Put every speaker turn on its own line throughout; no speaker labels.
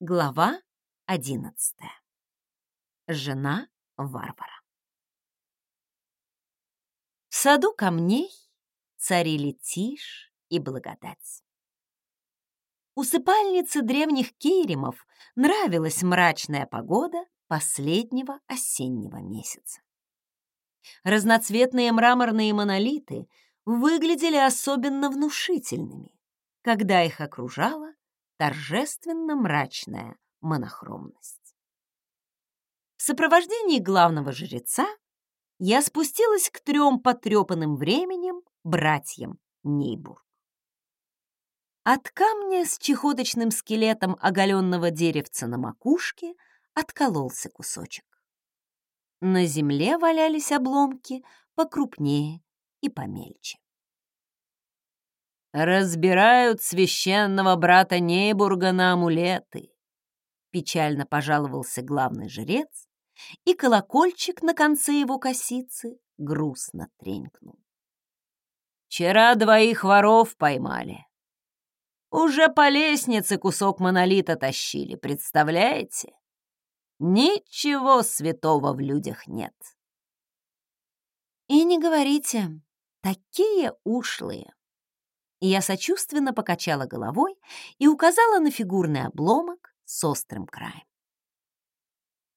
Глава одиннадцатая. Жена варвара. В саду камней царили тишь и благодать. Усыпальнице древних кейримов нравилась мрачная погода последнего осеннего месяца. Разноцветные мраморные монолиты выглядели особенно внушительными, когда их окружала торжественно-мрачная монохромность. В сопровождении главного жреца я спустилась к трем потрепанным временем братьям Нейбург. От камня с чехоточным скелетом оголенного деревца на макушке откололся кусочек. На земле валялись обломки покрупнее и помельче. «Разбирают священного брата Нейбурга на амулеты», — печально пожаловался главный жрец, и колокольчик на конце его косицы грустно тренькнул. «Вчера двоих воров поймали. Уже по лестнице кусок монолита тащили, представляете? Ничего святого в людях нет». «И не говорите, такие ушлые», я сочувственно покачала головой и указала на фигурный обломок с острым краем.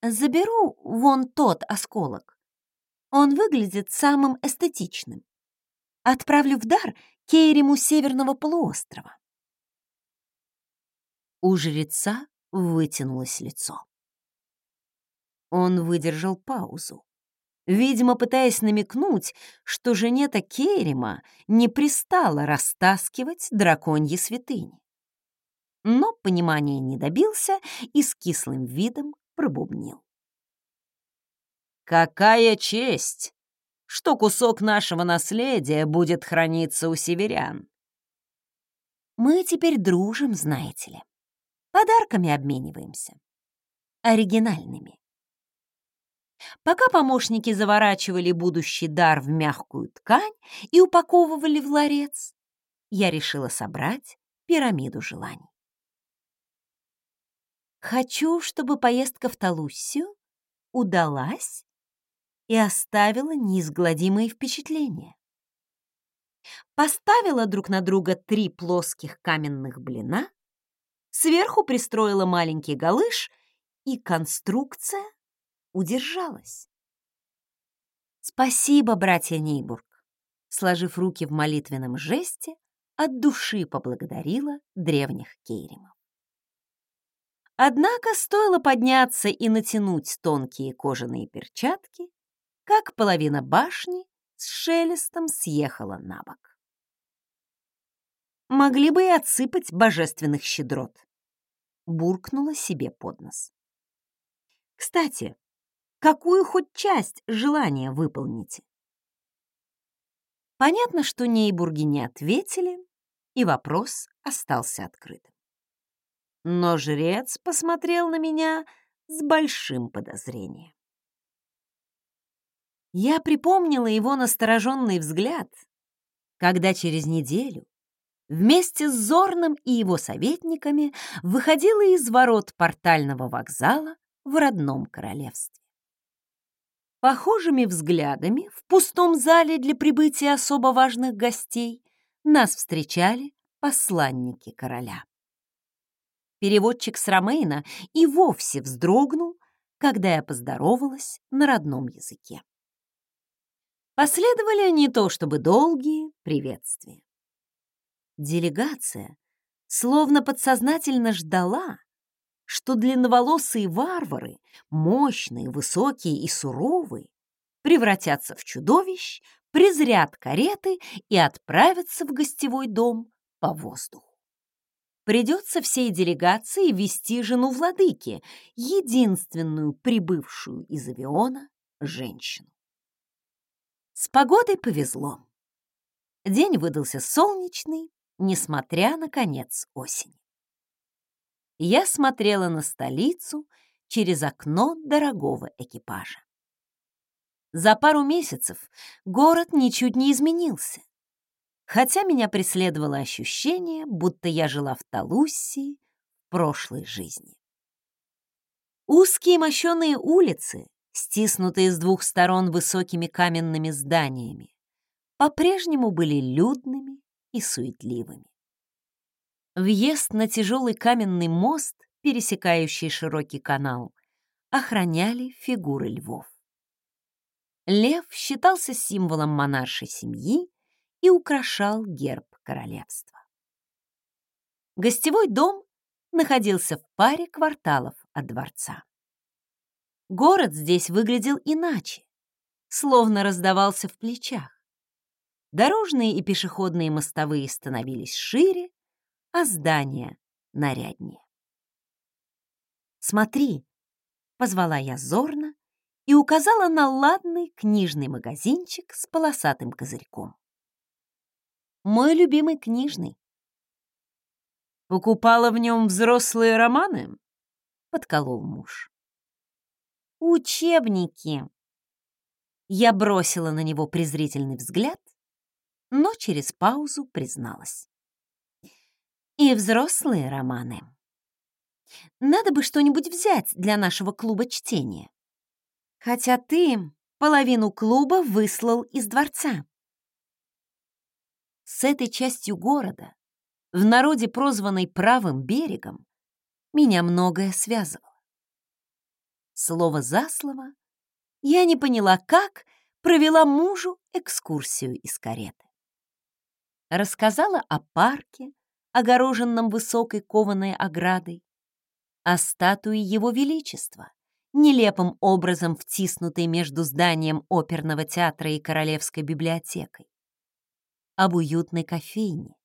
«Заберу вон тот осколок. Он выглядит самым эстетичным. Отправлю в дар Кейриму Северного полуострова». У жреца вытянулось лицо. Он выдержал паузу видимо, пытаясь намекнуть, что жене-то Керема не пристало растаскивать драконьи святыни. Но понимания не добился и с кислым видом пробубнил. «Какая честь, что кусок нашего наследия будет храниться у северян!» «Мы теперь дружим, знаете ли. Подарками обмениваемся. Оригинальными. Пока помощники заворачивали будущий дар в мягкую ткань и упаковывали в ларец, я решила собрать пирамиду желаний. Хочу, чтобы поездка в Талуссию удалась и оставила неизгладимые впечатления. Поставила друг на друга три плоских каменных блина, сверху пристроила маленький галыш, и конструкция удержалась. «Спасибо, братья Нейбург!» Сложив руки в молитвенном жесте, от души поблагодарила древних кейримов. Однако стоило подняться и натянуть тонкие кожаные перчатки, как половина башни с шелестом съехала на бок. Могли бы и отсыпать божественных щедрот. Буркнула себе под нос. Кстати, какую хоть часть желания выполните. Понятно, что нейбурги не ответили, и вопрос остался открытым. Но жрец посмотрел на меня с большим подозрением. Я припомнила его настороженный взгляд, когда через неделю вместе с Зорным и его советниками выходила из ворот портального вокзала в родном королевстве. Похожими взглядами в пустом зале для прибытия особо важных гостей нас встречали посланники короля. Переводчик с Ромейна и вовсе вздрогнул, когда я поздоровалась на родном языке. Последовали не то чтобы долгие приветствия. Делегация словно подсознательно ждала, что длинноволосые варвары, мощные, высокие и суровые, превратятся в чудовищ, презрят кареты и отправятся в гостевой дом по воздуху. Придется всей делегации вести жену владыки, единственную прибывшую из авиона женщину. С погодой повезло. День выдался солнечный, несмотря на конец осени я смотрела на столицу через окно дорогого экипажа. За пару месяцев город ничуть не изменился, хотя меня преследовало ощущение, будто я жила в Талуссии в прошлой жизни. Узкие мощеные улицы, стиснутые с двух сторон высокими каменными зданиями, по-прежнему были людными и суетливыми. Въезд на тяжелый каменный мост, пересекающий широкий канал, охраняли фигуры львов. Лев считался символом монаршей семьи и украшал герб королевства. Гостевой дом находился в паре кварталов от дворца. Город здесь выглядел иначе, словно раздавался в плечах. Дорожные и пешеходные мостовые становились шире, а здания — наряднее. «Смотри», — позвала я зорно и указала на ладный книжный магазинчик с полосатым козырьком. Мой любимый книжный. «Покупала в нем взрослые романы?» — подколол муж. «Учебники!» Я бросила на него презрительный взгляд, но через паузу призналась. «И взрослые романы. Надо бы что-нибудь взять для нашего клуба чтения. Хотя ты половину клуба выслал из дворца». С этой частью города, в народе прозванной правым берегом, меня многое связывало. Слово за слово, я не поняла, как провела мужу экскурсию из кареты. Рассказала о парке, огороженном высокой кованой оградой, о статуе Его Величества, нелепым образом втиснутой между зданием оперного театра и королевской библиотекой, об уютной кофейне,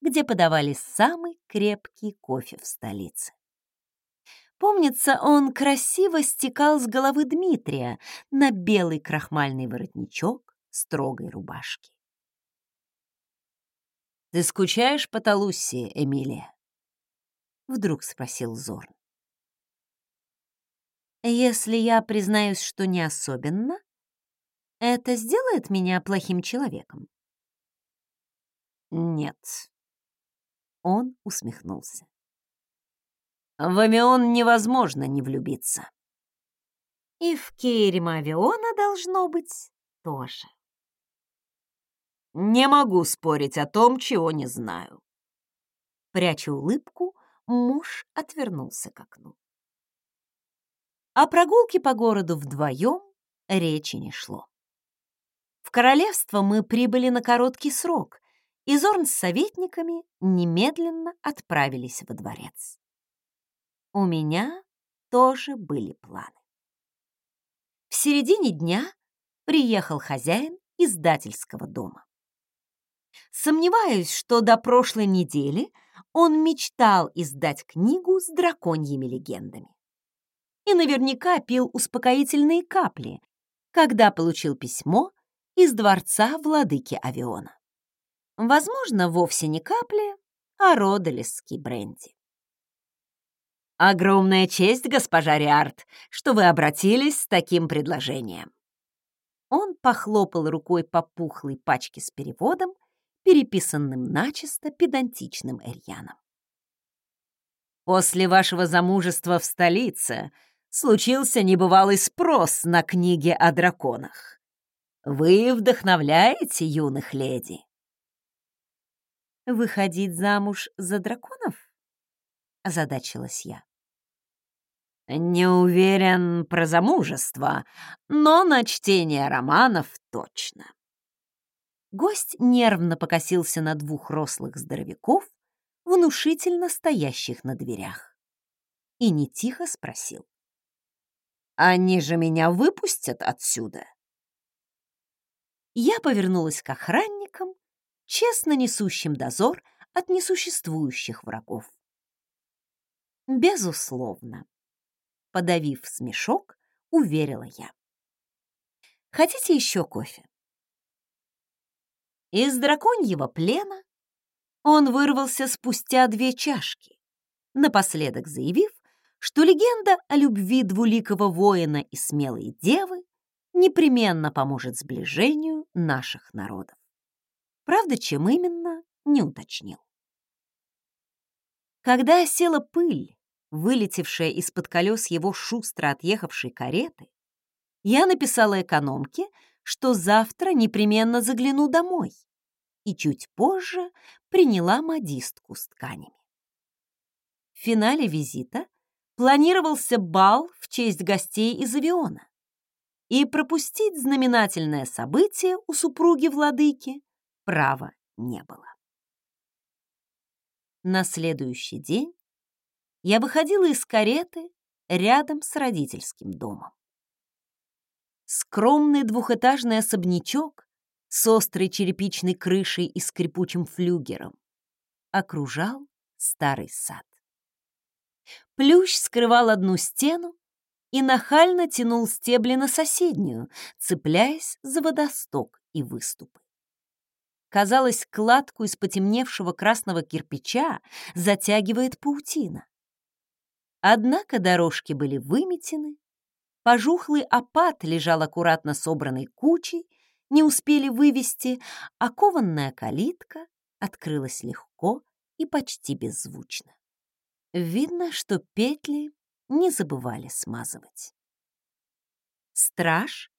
где подавали самый крепкий кофе в столице. Помнится, он красиво стекал с головы Дмитрия на белый крахмальный воротничок строгой рубашки. «Ты скучаешь по Талусе, Эмилия?» — вдруг спросил Зорн. «Если я признаюсь, что не особенно, это сделает меня плохим человеком?» «Нет». Он усмехнулся. В Амион невозможно не влюбиться. И в Кейрима Авиона должно быть тоже. Не могу спорить о том, чего не знаю. Пряча улыбку, муж отвернулся к окну. О прогулке по городу вдвоем речи не шло. В королевство мы прибыли на короткий срок, и Зорн с советниками немедленно отправились во дворец у меня тоже были планы. В середине дня приехал хозяин издательского дома. Сомневаюсь, что до прошлой недели он мечтал издать книгу с драконьими легендами. И наверняка пил успокоительные капли, когда получил письмо из дворца владыки Авиона. Возможно, вовсе не капли, а родолесский бренди. «Огромная честь, госпожа Риарт, что вы обратились с таким предложением». Он похлопал рукой по пухлой пачке с переводом, переписанным начисто педантичным Эрьяном. «После вашего замужества в столице случился небывалый спрос на книги о драконах. Вы вдохновляете юных леди». «Выходить замуж за драконов?» озадачилась я. «Не уверен про замужество, но на чтение романов точно». Гость нервно покосился на двух рослых здоровяков, внушительно стоящих на дверях, и нетихо спросил. «Они же меня выпустят отсюда?» Я повернулась к охранникам, честно несущим дозор от несуществующих врагов. Безусловно. Подавив смешок, уверила я. Хотите еще кофе? Из драконьего плена он вырвался спустя две чашки, напоследок заявив, что легенда о любви двуликого воина и смелой девы непременно поможет сближению наших народов. Правда, чем именно, не уточнил. Когда осела пыль вылетевшая из-под колес его шустро отъехавшей кареты, я написала экономке, что завтра непременно загляну домой, и чуть позже приняла модистку с тканями. В финале визита планировался бал в честь гостей из авиона, и пропустить знаменательное событие у супруги владыки права не было. На следующий день я выходила из кареты рядом с родительским домом. Скромный двухэтажный особнячок с острой черепичной крышей и скрипучим флюгером окружал старый сад. Плющ скрывал одну стену и нахально тянул стебли на соседнюю, цепляясь за водосток и выступы. Казалось, кладку из потемневшего красного кирпича затягивает паутина. Однако дорожки были выметены, пожухлый опад лежал аккуратно собранной кучей, не успели вывести, а кованная калитка открылась легко и почти беззвучно. Видно, что петли не забывали смазывать. Страж,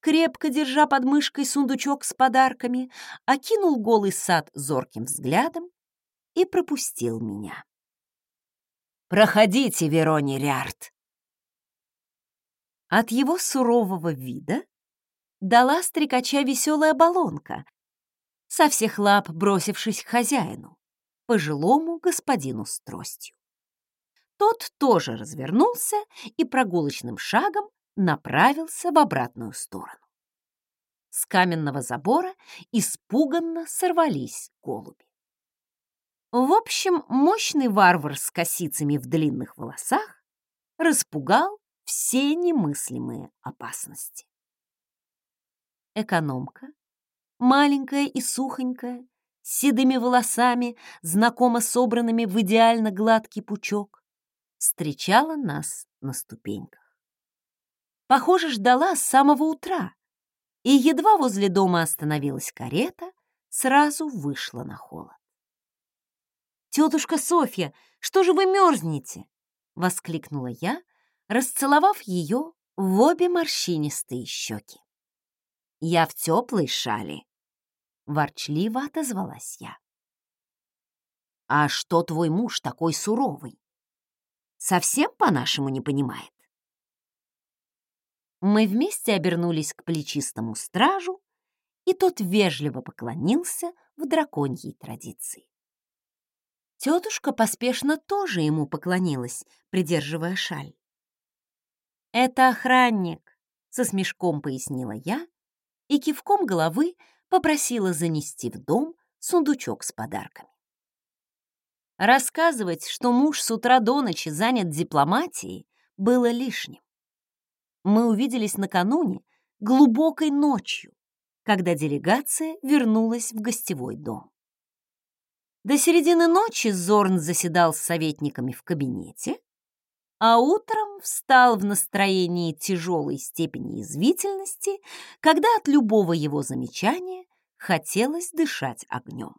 крепко держа под мышкой сундучок с подарками, окинул голый сад зорким взглядом и пропустил меня. «Проходите, Верони Риарт!» От его сурового вида дала стрекача веселая баллонка, со всех лап бросившись к хозяину, пожилому господину с тростью. Тот тоже развернулся и прогулочным шагом направился в обратную сторону. С каменного забора испуганно сорвались голуби. В общем, мощный варвар с косицами в длинных волосах распугал все немыслимые опасности. Экономка, маленькая и сухонькая, с седыми волосами, знакомо собранными в идеально гладкий пучок, встречала нас на ступеньках. Похоже, ждала с самого утра, и едва возле дома остановилась карета, сразу вышла на холод. «Тетушка Софья, что же вы мерзнете?» — воскликнула я, расцеловав ее в обе морщинистые щеки. «Я в теплой шали», — ворчливо отозвалась я. «А что твой муж такой суровый? Совсем по-нашему не понимает?» Мы вместе обернулись к плечистому стражу, и тот вежливо поклонился в драконьей традиции. Тетушка поспешно тоже ему поклонилась, придерживая шаль. «Это охранник», — со смешком пояснила я и кивком головы попросила занести в дом сундучок с подарками. Рассказывать, что муж с утра до ночи занят дипломатией, было лишним. Мы увиделись накануне, глубокой ночью, когда делегация вернулась в гостевой дом. До середины ночи Зорн заседал с советниками в кабинете, а утром встал в настроении тяжелой степени язвительности, когда от любого его замечания хотелось дышать огнем.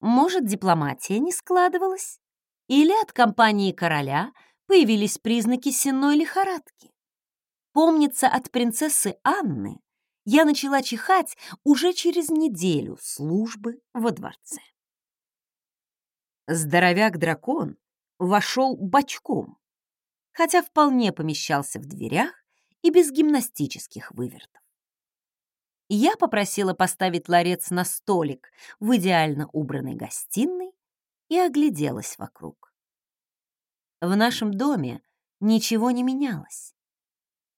Может, дипломатия не складывалась? Или от компании короля появились признаки сенной лихорадки? Помнится, от принцессы Анны я начала чихать уже через неделю службы во дворце. Здоровяк-дракон вошел бочком, хотя вполне помещался в дверях и без гимнастических вывертов. Я попросила поставить ларец на столик в идеально убранной гостиной и огляделась вокруг. В нашем доме ничего не менялось.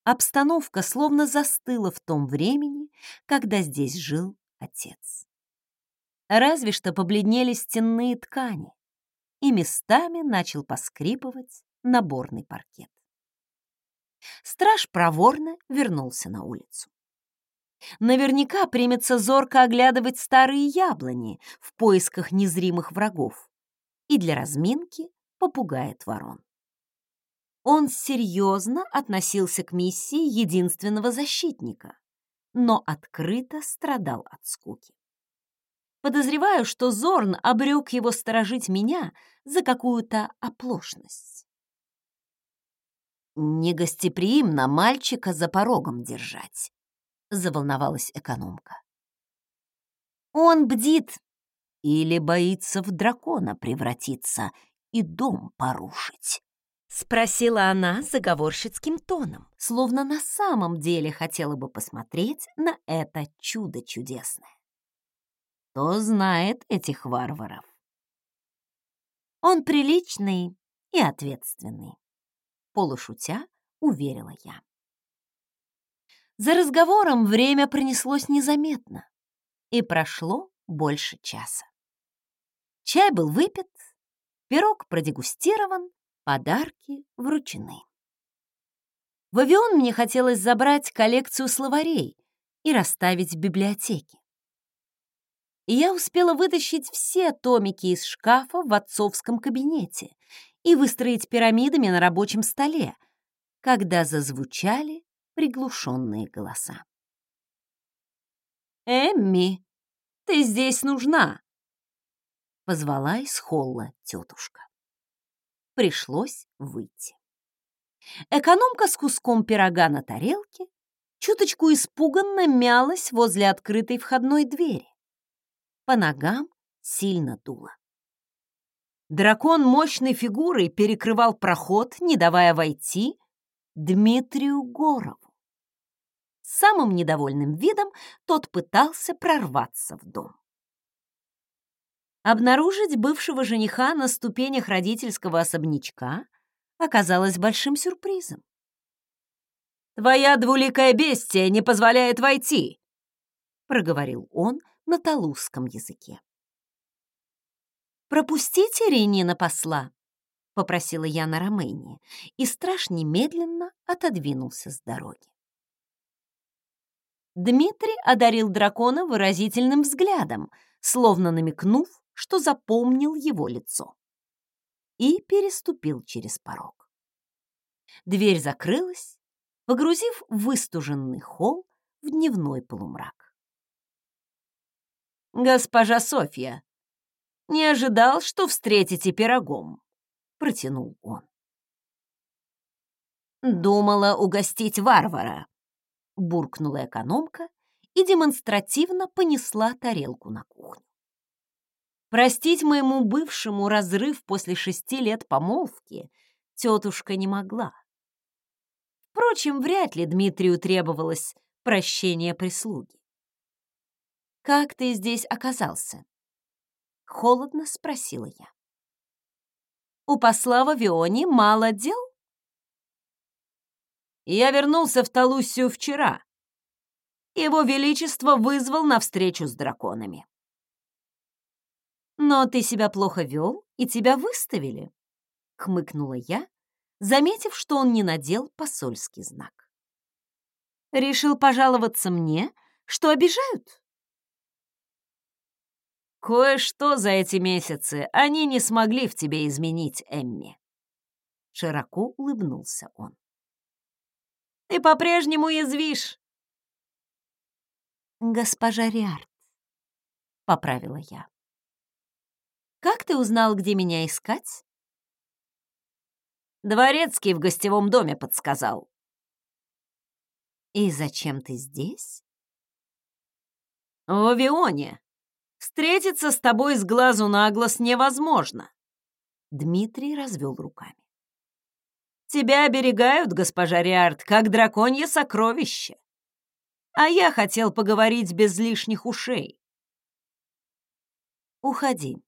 Обстановка словно застыла в том времени, когда здесь жил отец. Разве что побледнели стенные ткани, и местами начал поскрипывать наборный паркет. Страж проворно вернулся на улицу. Наверняка примется зорко оглядывать старые яблони в поисках незримых врагов и для разминки попугает ворон. Он серьезно относился к миссии единственного защитника, но открыто страдал от скуки. Подозреваю, что Зорн обрек его сторожить меня за какую-то оплошность. «Негостеприимно мальчика за порогом держать», — заволновалась экономка. «Он бдит или боится в дракона превратиться и дом порушить?» Спросила она заговорщицким тоном, словно на самом деле хотела бы посмотреть на это чудо чудесное. Кто знает этих варваров? Он приличный и ответственный, полушутя уверила я. За разговором время пронеслось незаметно, и прошло больше часа. Чай был выпит, пирог продегустирован, Подарки вручены. В авион мне хотелось забрать коллекцию словарей и расставить в библиотеке. И я успела вытащить все томики из шкафа в отцовском кабинете и выстроить пирамидами на рабочем столе, когда зазвучали приглушенные голоса. «Эмми, ты здесь нужна!» — позвала из холла тетушка пришлось выйти. Экономка с куском пирога на тарелке чуточку испуганно мялась возле открытой входной двери. По ногам сильно дуло. Дракон мощной фигурой перекрывал проход, не давая войти Дмитрию Горову. Самым недовольным видом тот пытался прорваться в дом. Обнаружить бывшего жениха на ступенях родительского особнячка оказалось большим сюрпризом. «Твоя двуликая бестия не позволяет войти!» — проговорил он на талузском языке. «Пропустите Ренина посла», — попросила я на Ромейне, и страж немедленно отодвинулся с дороги. Дмитрий одарил дракона выразительным взглядом, словно намекнув, что запомнил его лицо. И переступил через порог. Дверь закрылась, погрузив выстуженный холл в дневной полумрак. «Госпожа Софья, не ожидал, что встретите пирогом», — протянул он. «Думала угостить варвара», — буркнула экономка и демонстративно понесла тарелку на кухню. Простить моему бывшему разрыв после шести лет помолвки тетушка не могла. Впрочем, вряд ли Дмитрию требовалось прощение прислуги. «Как ты здесь оказался?» — холодно спросила я. «У посла в мало дел?» «Я вернулся в Талусию вчера. Его Величество вызвал на встречу с драконами», «Но ты себя плохо вел, и тебя выставили», — хмыкнула я, заметив, что он не надел посольский знак. «Решил пожаловаться мне, что обижают?» «Кое-что за эти месяцы они не смогли в тебе изменить, Эмми», — широко улыбнулся он. «Ты по-прежнему язвишь». «Госпожа Риард», — поправила я. Как ты узнал, где меня искать? Дворецкий в гостевом доме подсказал. И зачем ты здесь? В Авионе. Встретиться с тобой с глазу на глаз невозможно. Дмитрий развел руками. Тебя оберегают, госпожа Риард, как драконье сокровище. А я хотел поговорить без лишних ушей. Уходи,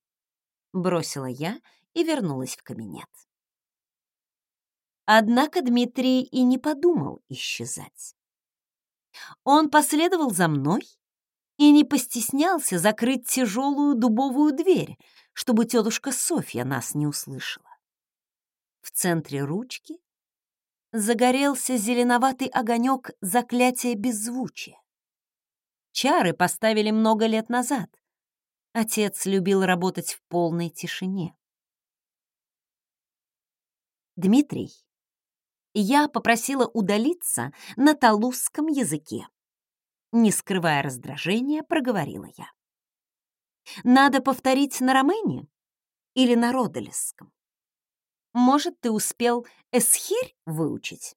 бросила я и вернулась в кабинет. Однако Дмитрий и не подумал исчезать. Он последовал за мной и не постеснялся закрыть тяжелую дубовую дверь, чтобы тетушка Софья нас не услышала. В центре ручки загорелся зеленоватый огонек заклятия беззвучия. Чары поставили много лет назад, Отец любил работать в полной тишине. Дмитрий, я попросила удалиться на талузском языке. Не скрывая раздражения, проговорила я. Надо повторить на Ромене или на Родолесском? Может, ты успел эсхирь выучить?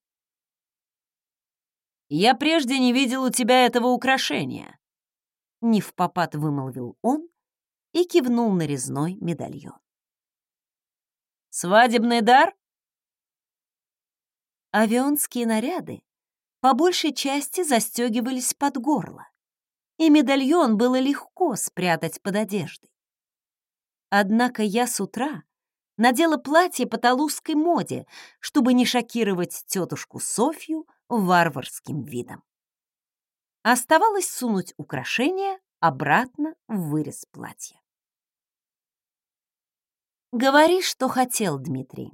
«Я прежде не видел у тебя этого украшения», —
не в попад вымолвил он и кивнул на резной медальон.
«Свадебный дар?»
Авионские наряды по большей части застегивались под горло, и медальон было легко спрятать под одеждой. Однако я с утра надела платье по талузской моде, чтобы не шокировать тетушку Софью варварским видом. Оставалось сунуть украшение обратно в вырез платья. «Говори, что хотел, Дмитрий».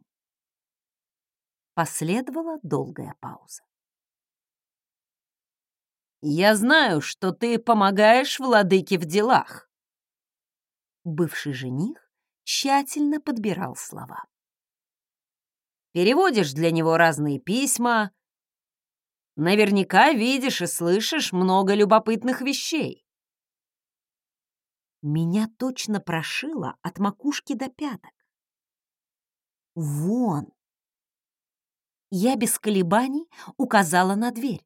Последовала долгая пауза.
«Я знаю, что ты помогаешь владыке в делах».
Бывший жених тщательно подбирал слова.
«Переводишь для него разные письма, Наверняка видишь и слышишь много любопытных вещей.
Меня точно прошило от макушки до пяток. Вон. Я без колебаний указала на дверь.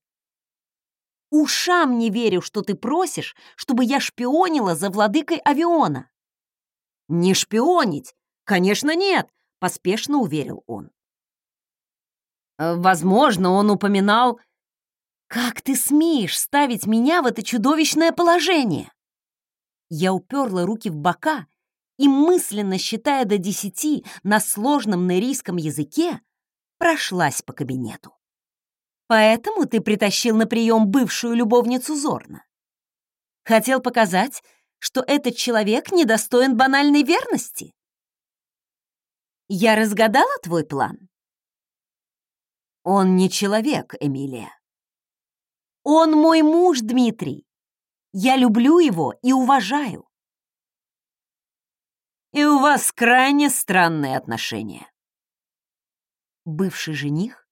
Ушам не верю, что ты просишь, чтобы я шпионила за владыкой авиона.
Не шпионить? Конечно, нет, поспешно уверил он. Возможно, он упоминал
«Как ты смеешь ставить меня в это чудовищное положение?» Я уперла руки в бока и, мысленно считая до десяти на сложном нерийском языке, прошлась по кабинету. «Поэтому ты притащил на прием бывшую любовницу Зорна? Хотел показать, что этот человек недостоин банальной верности? Я разгадала твой план?»
«Он не человек, Эмилия.
Он мой муж, Дмитрий. Я люблю его и уважаю.
И у вас крайне странные отношения.
Бывший жених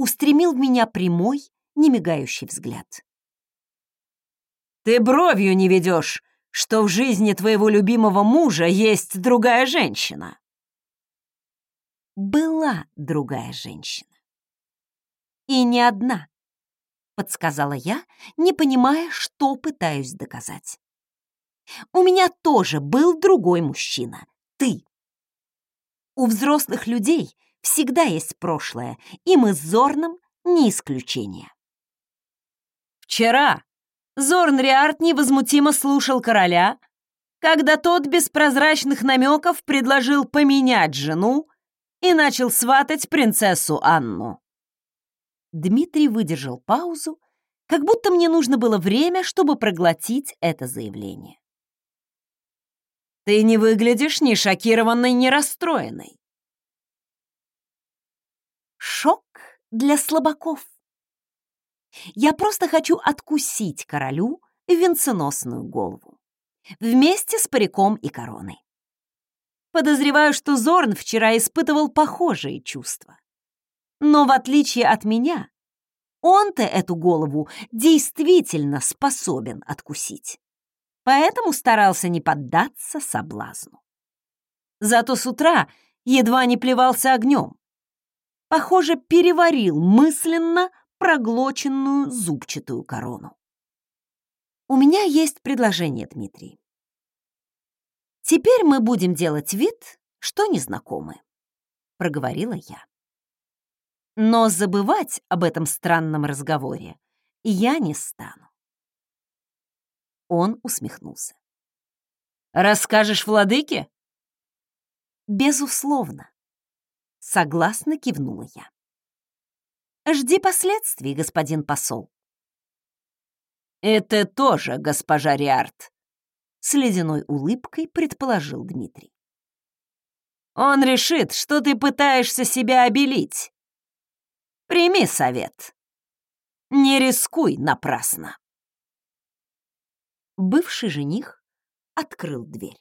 устремил в меня прямой, немигающий взгляд.
Ты бровью не ведешь, что в жизни твоего любимого мужа есть другая женщина.
Была другая женщина. И не одна подсказала я, не понимая, что пытаюсь доказать. У меня тоже был другой мужчина. Ты. У взрослых людей всегда есть прошлое, и мы с Зорном не исключение.
Вчера Зорн Риарт невозмутимо слушал короля, когда тот без прозрачных намеков предложил поменять жену и начал сватать принцессу Анну.
Дмитрий выдержал паузу, как будто мне нужно было время, чтобы проглотить это заявление.
«Ты не выглядишь ни шокированной, ни расстроенной».
«Шок для слабаков. Я просто хочу откусить королю венценосную голову вместе с париком и короной. Подозреваю, что Зорн вчера испытывал похожие чувства. Но в отличие от меня, он-то эту голову действительно способен откусить. Поэтому старался не поддаться соблазну. Зато с утра едва не плевался огнем. Похоже, переварил мысленно проглоченную зубчатую корону. У меня есть предложение, Дмитрий. Теперь мы будем делать вид, что незнакомы, проговорила я. Но забывать об этом странном разговоре я не стану. Он усмехнулся.
«Расскажешь владыке?»
«Безусловно», — согласно кивнула я. «Жди последствий, господин посол».
«Это тоже госпожа Риарт», —
с ледяной улыбкой предположил Дмитрий.
«Он решит, что ты пытаешься себя обелить, Прими совет. Не рискуй напрасно.
Бывший жених открыл дверь.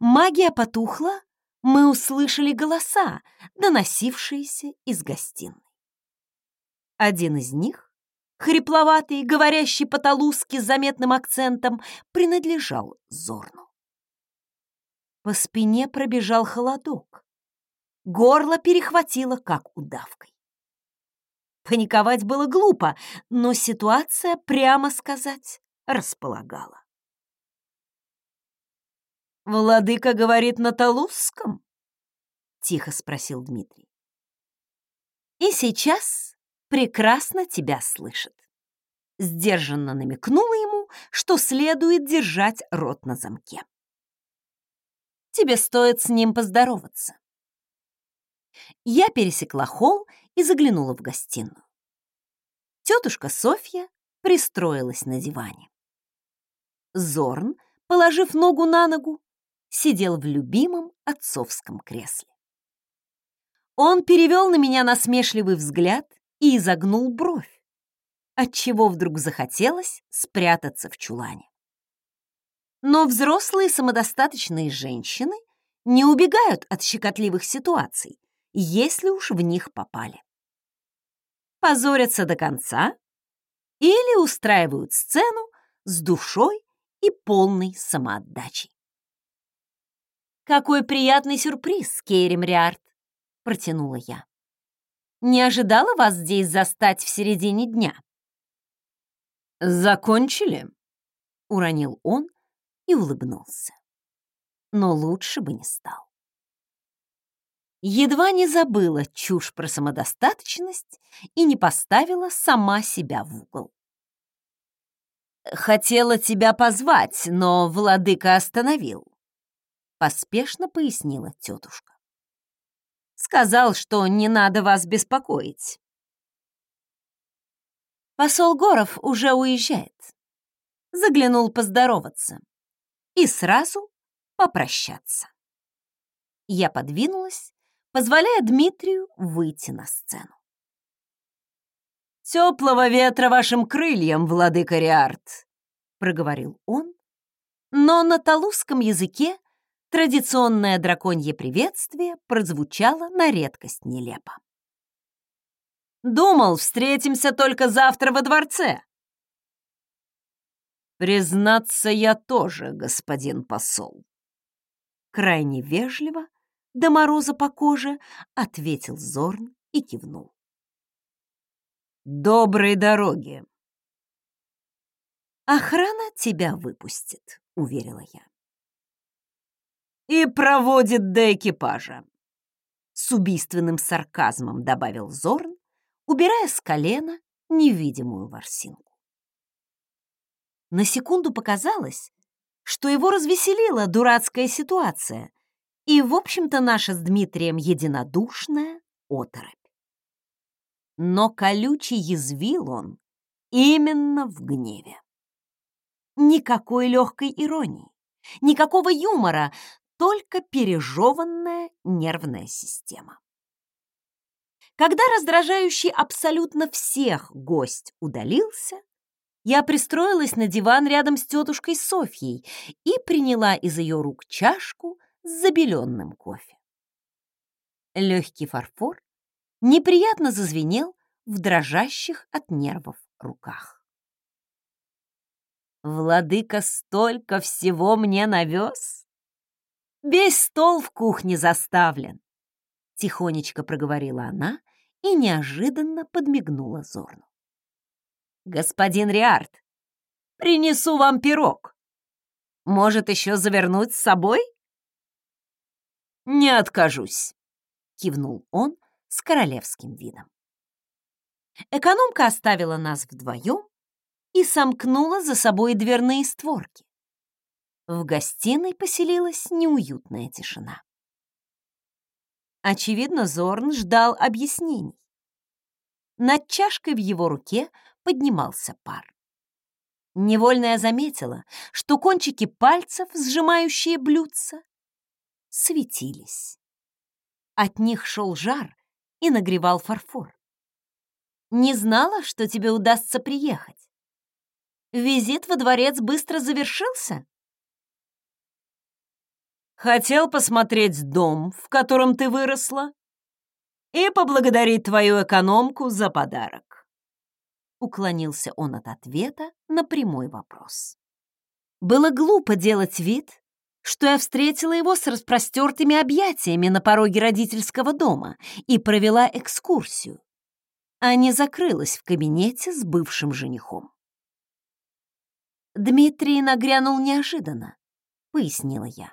Магия потухла, мы услышали голоса, доносившиеся из гостиной. Один из них хрипловатый, говорящий по-талузски с заметным акцентом, принадлежал Зорну. По спине пробежал холодок. Горло перехватило, как удавкой. Паниковать было глупо, но ситуация, прямо сказать, располагала.
«Владыка говорит на талузском?» — тихо спросил Дмитрий.
«И сейчас прекрасно тебя слышит». Сдержанно намекнула ему, что следует держать рот на замке. «Тебе стоит с ним поздороваться». Я пересекла холл и заглянула в гостиную. Тетушка Софья пристроилась на диване. Зорн, положив ногу на ногу, сидел в любимом отцовском кресле. Он перевел на меня насмешливый взгляд и изогнул бровь, отчего вдруг захотелось спрятаться в чулане. Но взрослые самодостаточные женщины не убегают от щекотливых ситуаций, если уж в них попали. Позорятся до конца или устраивают сцену с душой и полной самоотдачей. «Какой приятный сюрприз, Кейри Мриарт!» — протянула я. «Не ожидала вас здесь застать в середине дня?»
«Закончили?»
— уронил он и улыбнулся. Но лучше бы не стал едва не забыла чушь про самодостаточность и не поставила сама себя в угол. «Хотела тебя позвать, но владыка остановил», — поспешно пояснила тетушка. «Сказал, что не надо вас беспокоить». Посол Горов уже уезжает. Заглянул поздороваться и сразу попрощаться. Я подвинулась позволяя Дмитрию выйти на сцену.
«Теплого ветра вашим крыльям, владыка Риарт!» — проговорил он, но на талузском языке традиционное драконье приветствие прозвучало на редкость нелепо. «Думал, встретимся только завтра во дворце!» «Признаться, я тоже, господин посол!» Крайне вежливо до мороза по коже, ответил Зорн и кивнул. Доброй дороги.
Охрана тебя выпустит, уверила я.
И проводит до экипажа.
С убийственным сарказмом добавил Зорн, убирая с колена невидимую ворсинку. На секунду показалось, что его развеселила дурацкая ситуация, и, в общем-то, наша с Дмитрием единодушная оторопь. Но колючий язвил он именно в гневе. Никакой легкой иронии, никакого юмора, только пережеванная нервная система. Когда раздражающий абсолютно всех гость удалился, я пристроилась на диван рядом с тетушкой Софьей и приняла из ее рук чашку с забеленным кофе. Легкий фарфор неприятно зазвенел в дрожащих от нервов руках. Владыка столько всего мне навез. Весь стол в кухне заставлен. Тихонечко проговорила она и неожиданно подмигнула Зорну. «Господин Риарт, принесу вам пирог. Может, еще завернуть с собой?»
«Не откажусь», —
кивнул он с королевским видом. Экономка оставила нас вдвоем и сомкнула за собой дверные створки. В гостиной поселилась неуютная тишина. Очевидно, Зорн ждал объяснений. Над чашкой в его руке поднимался пар. Невольно я заметила, что кончики пальцев, сжимающие блюдца, светились. От них шел жар и нагревал фарфор. Не знала, что тебе удастся приехать. Визит во дворец быстро завершился?
Хотел посмотреть дом, в котором ты выросла, и поблагодарить твою экономку за подарок.
уклонился он от ответа на прямой вопрос. Было глупо делать вид, что я встретила его с распростертыми объятиями на пороге родительского дома и провела экскурсию, а не закрылась в кабинете с бывшим женихом. Дмитрий нагрянул неожиданно, пояснила я.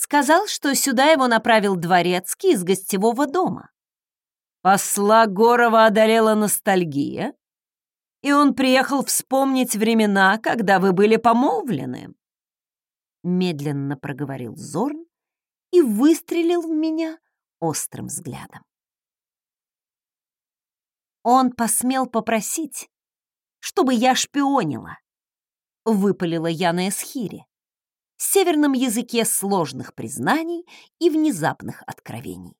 Сказал, что сюда его направил дворецкий из гостевого дома. Посла Горова одолела ностальгия, и он приехал вспомнить времена, когда вы были помолвлены. Медленно проговорил Зорн и выстрелил в меня острым взглядом. Он посмел попросить, чтобы я шпионила, выпалила я на Эсхире, северном языке сложных признаний и внезапных откровений.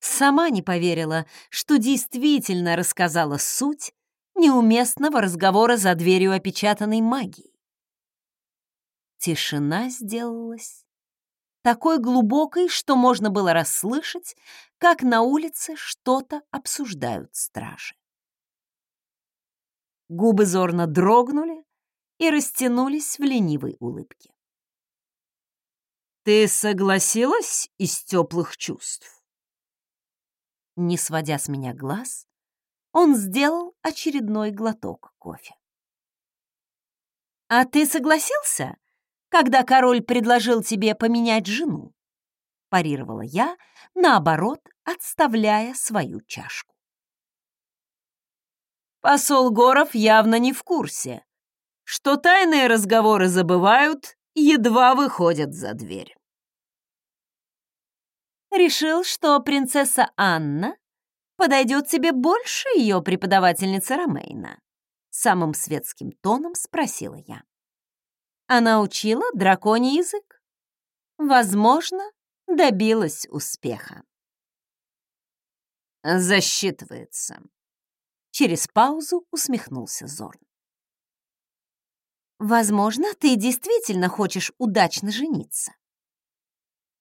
Сама не поверила, что действительно рассказала суть неуместного разговора за дверью опечатанной магии. Тишина сделалась такой глубокой, что можно было расслышать, как на улице что-то обсуждают стражи. Губы Зорна дрогнули и растянулись в ленивой улыбке. «Ты согласилась из теплых чувств?» Не сводя с меня глаз, он сделал очередной глоток кофе. «А ты согласился, когда король предложил тебе поменять жену?» парировала я, наоборот, отставляя свою чашку. Посол Горов явно не в курсе, что тайные разговоры забывают, едва выходят за дверь. Решил, что принцесса Анна подойдет тебе больше ее преподавательницы Ромейна? Самым светским тоном спросила я. Она учила драконий язык. Возможно, добилась успеха. Засчитывается. Через паузу усмехнулся Зорн. Возможно, ты действительно хочешь удачно жениться.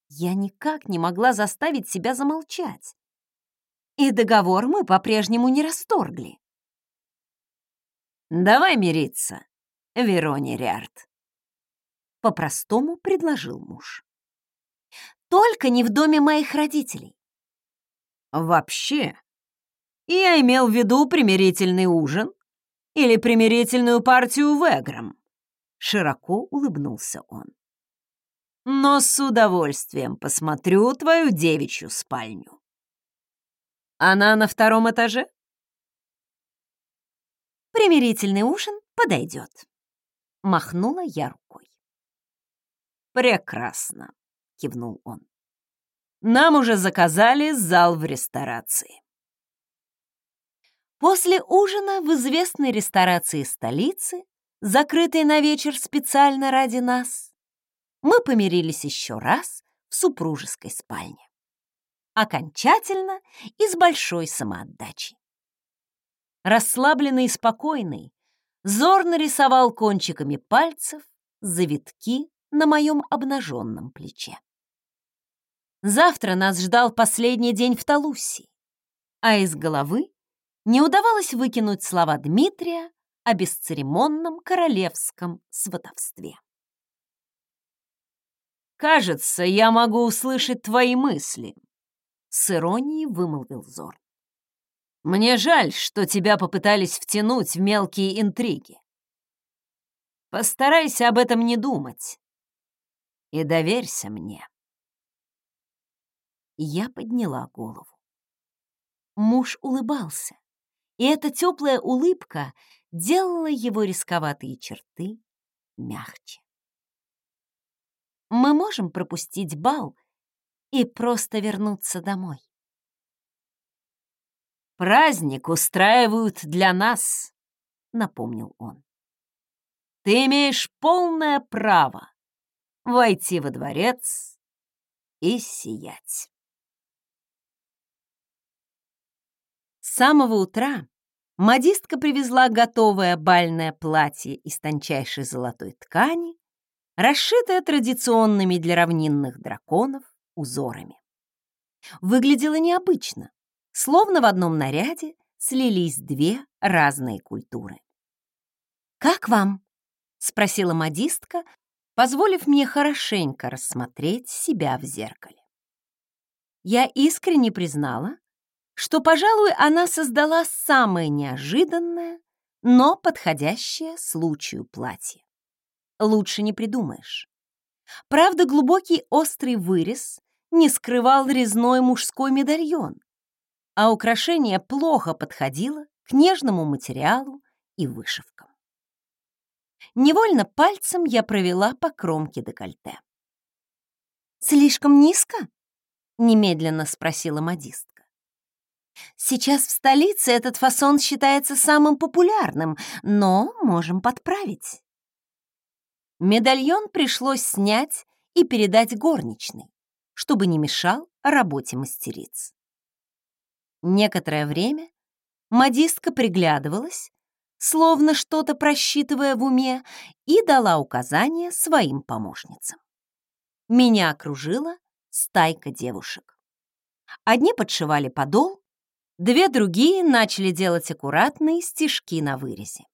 Я никак не могла заставить себя замолчать и договор мы по-прежнему не расторгли. «Давай мириться, Верони Риарт», — по-простому предложил муж. «Только не в доме моих родителей». «Вообще, я имел в виду примирительный ужин или примирительную партию в Эграм», — широко улыбнулся он. «Но с удовольствием посмотрю твою девичью спальню». Она на втором этаже? Примирительный ужин подойдет. Махнула я рукой. Прекрасно, кивнул он. Нам уже заказали зал в ресторации. После ужина в известной ресторации столицы, закрытой на вечер специально ради нас, мы помирились еще раз в супружеской спальне окончательно и с большой самоотдачей. Расслабленный и спокойный, Зор нарисовал кончиками пальцев завитки на моем обнаженном плече. Завтра нас ждал последний день в Талусе, а из головы не удавалось выкинуть слова Дмитрия о бесцеремонном королевском сватовстве. «Кажется, я могу услышать твои мысли», с иронией вымолвил Зор. «Мне жаль, что тебя попытались втянуть в мелкие интриги. Постарайся об этом не думать и доверься мне». Я подняла голову. Муж улыбался, и эта теплая улыбка делала его рисковатые черты мягче. «Мы можем пропустить бал и просто вернуться домой. «Праздник устраивают для нас», — напомнил он. «Ты имеешь полное право войти во дворец и сиять». С самого утра модистка привезла готовое бальное платье из тончайшей золотой ткани, расшитое традиционными для равнинных драконов узорами. Выглядело необычно, словно в одном наряде слились две разные культуры. «Как вам?» — спросила модистка, позволив мне хорошенько рассмотреть себя в зеркале. Я искренне признала, что, пожалуй, она создала самое неожиданное, но подходящее случаю платье. Лучше не придумаешь. Правда, глубокий острый вырез не скрывал резной мужской медальон, а украшение плохо подходило к нежному материалу и вышивкам. Невольно пальцем я провела по кромке декольте. «Слишком низко?» — немедленно спросила модистка. «Сейчас в столице этот фасон считается самым популярным, но можем подправить». Медальон пришлось снять и передать горничной, чтобы не мешал работе мастериц. Некоторое время модистка приглядывалась, словно что-то просчитывая в уме, и дала указания своим помощницам. Меня окружила стайка девушек. Одни подшивали подол, две другие начали делать аккуратные стежки на вырезе.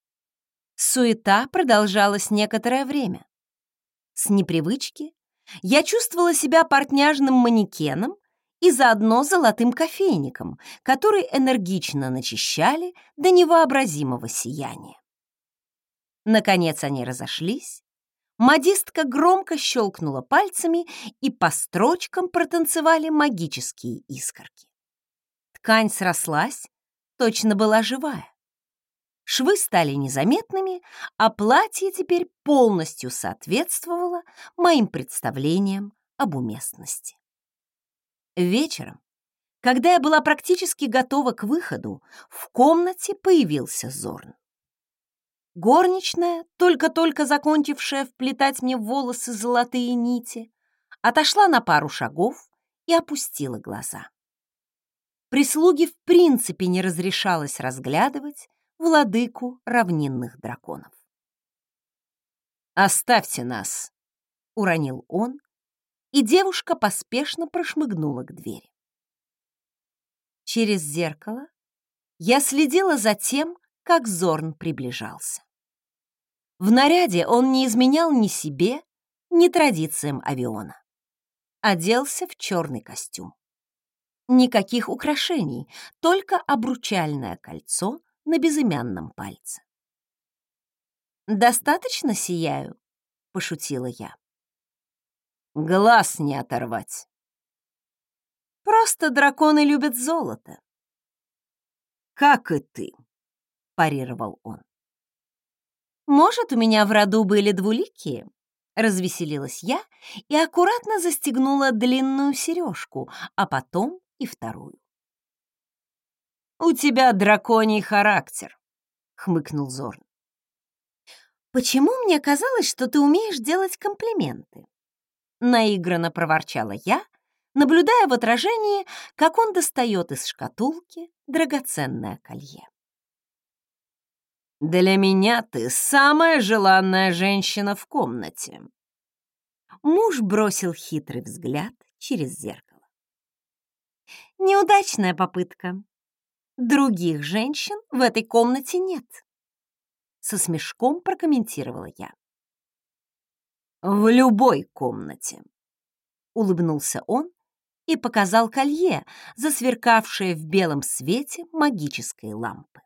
Суета продолжалась некоторое время. С непривычки я чувствовала себя портняжным манекеном, и заодно золотым кофейником, который энергично начищали до невообразимого сияния. Наконец они разошлись, модистка громко щелкнула пальцами, и по строчкам протанцевали магические искорки. Ткань срослась, точно была живая. Швы стали незаметными, а платье теперь полностью соответствовало моим представлениям об уместности. Вечером, когда я была практически готова к выходу, в комнате появился Зорн. Горничная, только-только закончившая вплетать мне в волосы золотые нити, отошла на пару шагов и опустила глаза. Прислуге в принципе не разрешалось разглядывать владыку равнинных драконов. «Оставьте нас!» — уронил он, и девушка поспешно прошмыгнула к двери. Через зеркало я следила за тем, как Зорн приближался. В наряде он не изменял ни себе, ни традициям авиона. Оделся в черный костюм. Никаких украшений, только обручальное кольцо на безымянном пальце. «Достаточно сияю?» — пошутила я. Глаз не оторвать. Просто драконы любят золото. Как и ты, парировал он. Может, у меня в роду были двуликие? Развеселилась я и аккуратно застегнула длинную сережку, а потом и вторую. «У тебя драконий характер», — хмыкнул Зорн. «Почему мне казалось, что ты умеешь делать комплименты?» наигранно проворчала я, наблюдая в отражении, как он достает из шкатулки драгоценное колье. «Для меня ты самая желанная женщина в комнате». Муж бросил хитрый взгляд через зеркало. «Неудачная попытка. Других женщин в этой комнате нет», — со смешком прокомментировала я. В любой комнате. Улыбнулся он и показал колье, засверкавшее в белом свете магической лампы.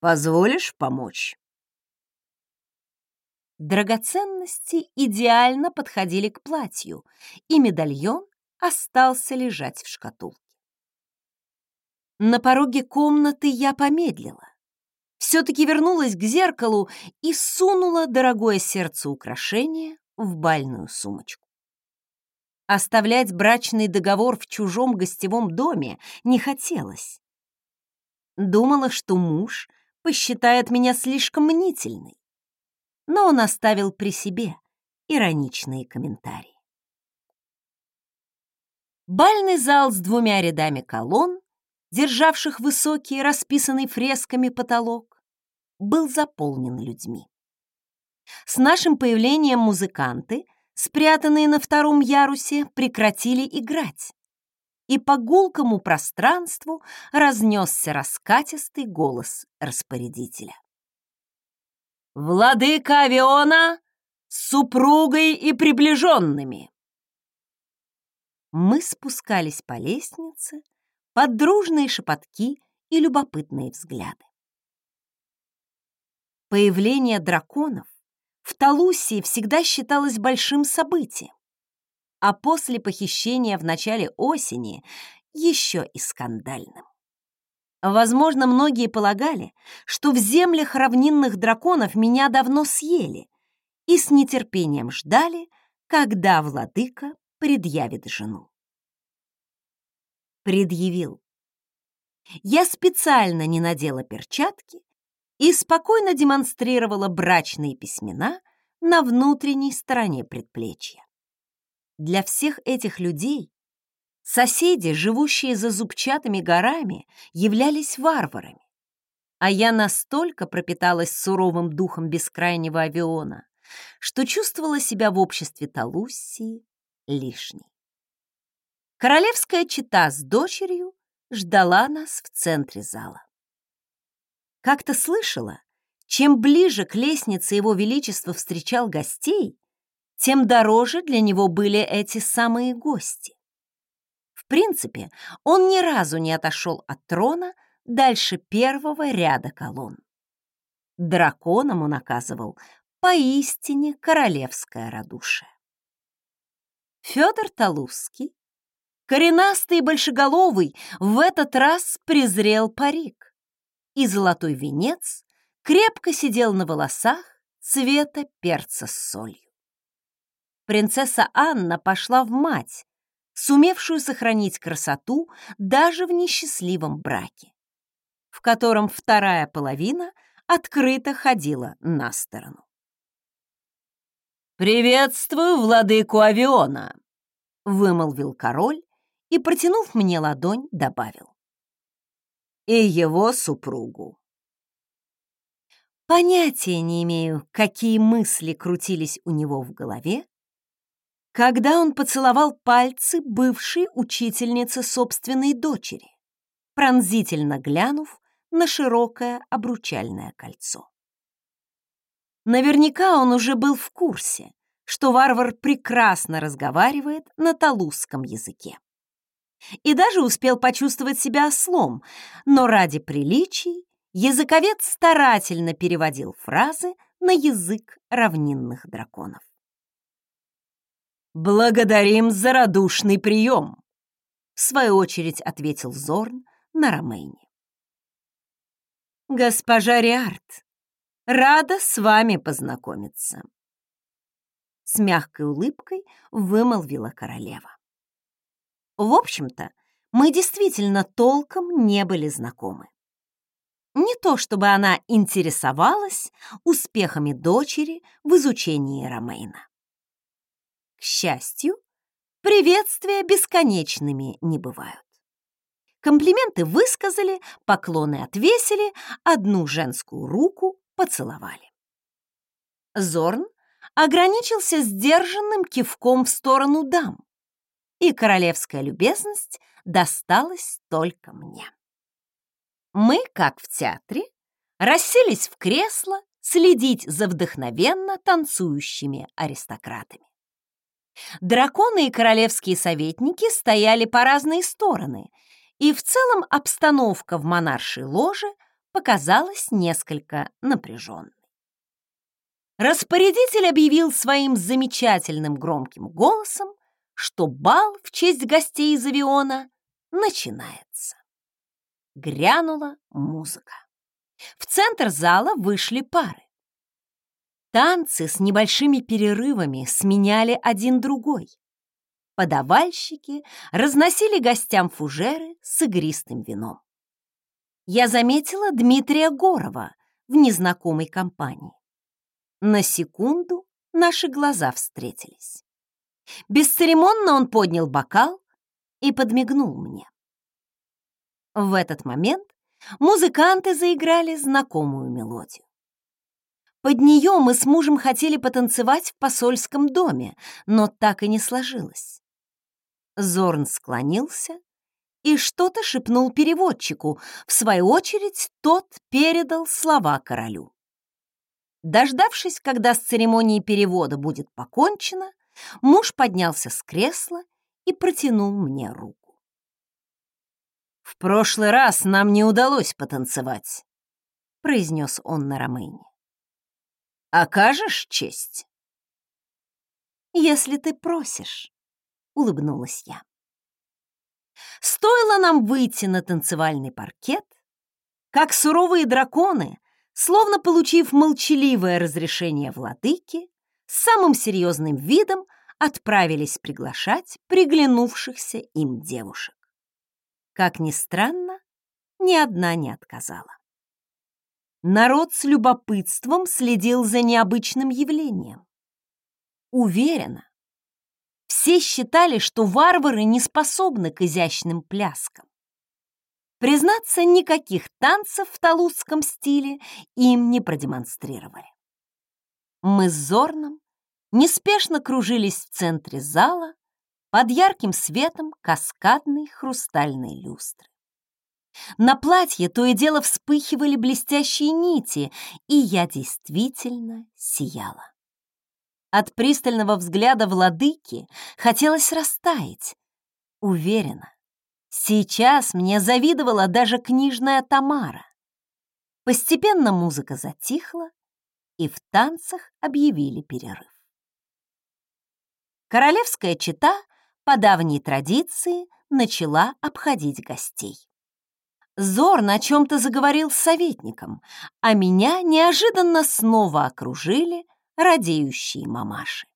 Позволишь помочь? Драгоценности идеально подходили к платью, и медальон остался лежать в шкатулке. На пороге комнаты я помедлила все-таки вернулась к зеркалу и сунула дорогое сердце украшение в бальную сумочку. Оставлять брачный договор в чужом гостевом доме не хотелось. Думала, что муж посчитает меня слишком мнительной. Но он оставил при себе ироничные комментарии. Бальный зал с двумя рядами колонн державших высокий, расписанный фресками потолок, был заполнен людьми. С нашим появлением музыканты, спрятанные на втором ярусе, прекратили играть.
и по гулкому пространству разнесся раскатистый голос распорядителя. «Владыка Авиона с супругой и приближенными!» Мы спускались по лестнице под дружные шепотки и любопытные взгляды. Появление драконов в Талусии всегда считалось большим событием, а после похищения в начале осени еще и скандальным. Возможно, многие полагали, что в землях равнинных драконов меня давно съели и с нетерпением ждали, когда владыка предъявит жену. Предъявил. Я специально не надела перчатки и спокойно демонстрировала брачные письмена на внутренней стороне предплечья. Для всех этих людей соседи, живущие за зубчатыми горами, являлись варварами. А я настолько пропиталась суровым духом бескрайнего авиона, что чувствовала себя в обществе Талуссии лишней. Королевская чита с дочерью ждала нас в центре зала. Как-то слышала, чем ближе к лестнице его величество встречал гостей, тем дороже для него были эти самые гости. В принципе, он ни разу не отошел от трона дальше первого ряда колонн. Драконам он оказывал поистине королевское радушие. Федор Талузский, коренастый и большеголовый, в этот раз презрел парик и золотой венец крепко сидел на волосах цвета перца с солью. Принцесса Анна пошла в мать, сумевшую сохранить красоту даже в несчастливом браке, в котором вторая половина открыто ходила на сторону. «Приветствую владыку Авиона!» — вымолвил король и, протянув мне ладонь, добавил и его супругу. Понятия не имею, какие мысли крутились у него в голове, когда он поцеловал пальцы бывшей учительницы собственной дочери, пронзительно глянув на широкое обручальное кольцо. Наверняка он уже был в курсе, что варвар прекрасно разговаривает на талузском языке и даже успел почувствовать себя ослом, но ради приличий языковед старательно переводил фразы на язык равнинных драконов. «Благодарим за радушный прием!» в свою очередь ответил Зорн на Ромейне. «Госпожа Риарт, рада с вами познакомиться!» С мягкой улыбкой вымолвила королева. В общем-то, мы действительно толком не были знакомы. Не то чтобы она интересовалась успехами дочери в изучении Ромейна. К счастью, приветствия бесконечными не бывают. Комплименты высказали, поклоны отвесили, одну женскую руку поцеловали. Зорн ограничился сдержанным кивком в сторону дам, и королевская любезность досталась только мне. Мы, как в театре, расселись в кресло следить за вдохновенно танцующими аристократами. Драконы и королевские советники стояли по разные стороны, и в целом обстановка в монаршей ложе показалась несколько напряженной. Распорядитель объявил своим замечательным громким голосом, что бал в честь гостей из авиона начинается. Грянула музыка. В центр зала вышли пары. Танцы с небольшими перерывами сменяли один другой. Подавальщики разносили гостям фужеры с игристым вином. Я заметила Дмитрия Горова в незнакомой компании. На секунду наши глаза встретились. Бесцеремонно он поднял бокал и подмигнул мне. В этот момент музыканты заиграли знакомую мелодию. Под нее мы с мужем хотели потанцевать в посольском доме, но так и не сложилось. Зорн склонился
и что-то шепнул переводчику. В свою очередь, тот передал слова королю. Дождавшись, когда с церемонией перевода будет покончено, муж поднялся с кресла и протянул мне руку. «В прошлый раз нам не удалось потанцевать», — произнес он на ромейне. «Окажешь честь?» «Если ты просишь», — улыбнулась я. Стоило нам выйти на танцевальный паркет, как суровые драконы, словно получив молчаливое разрешение владыки, с самым серьезным видом отправились приглашать приглянувшихся им девушек. Как ни странно, ни одна не отказала. Народ с любопытством следил за необычным явлением. Уверена, все считали, что варвары не способны к изящным пляскам. Признаться, никаких танцев в талузском стиле им не продемонстрировали. Мы с Зорном неспешно кружились в центре зала под ярким светом каскадной хрустальной люстры. На платье то и дело вспыхивали блестящие нити, и я действительно сияла. От пристального взгляда владыки хотелось растаять. Уверена, сейчас мне завидовала даже книжная Тамара. Постепенно музыка затихла, и в танцах объявили перерыв. Королевская чета по давней традиции начала обходить гостей. Зор на чем-то заговорил с советником, а меня неожиданно снова окружили радеющие мамаши.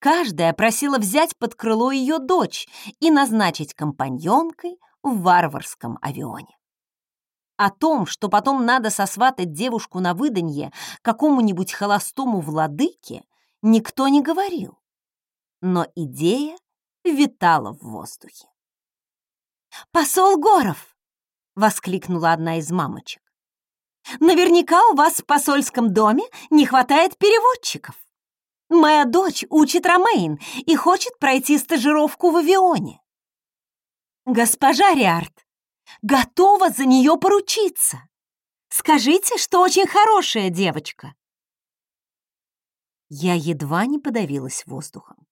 Каждая просила взять под крыло ее дочь и назначить компаньонкой в варварском авионе. О том, что потом надо сосватать девушку на выданье какому-нибудь холостому владыке, никто не говорил. Но идея витала в воздухе. «Посол Горов!» — воскликнула одна из мамочек. Наверняка у вас в посольском доме не хватает переводчиков. Моя дочь учит Ромейн и хочет пройти стажировку в авионе. Госпожа Риарт готова за нее поручиться. Скажите, что очень хорошая девочка. Я едва не подавилась воздухом.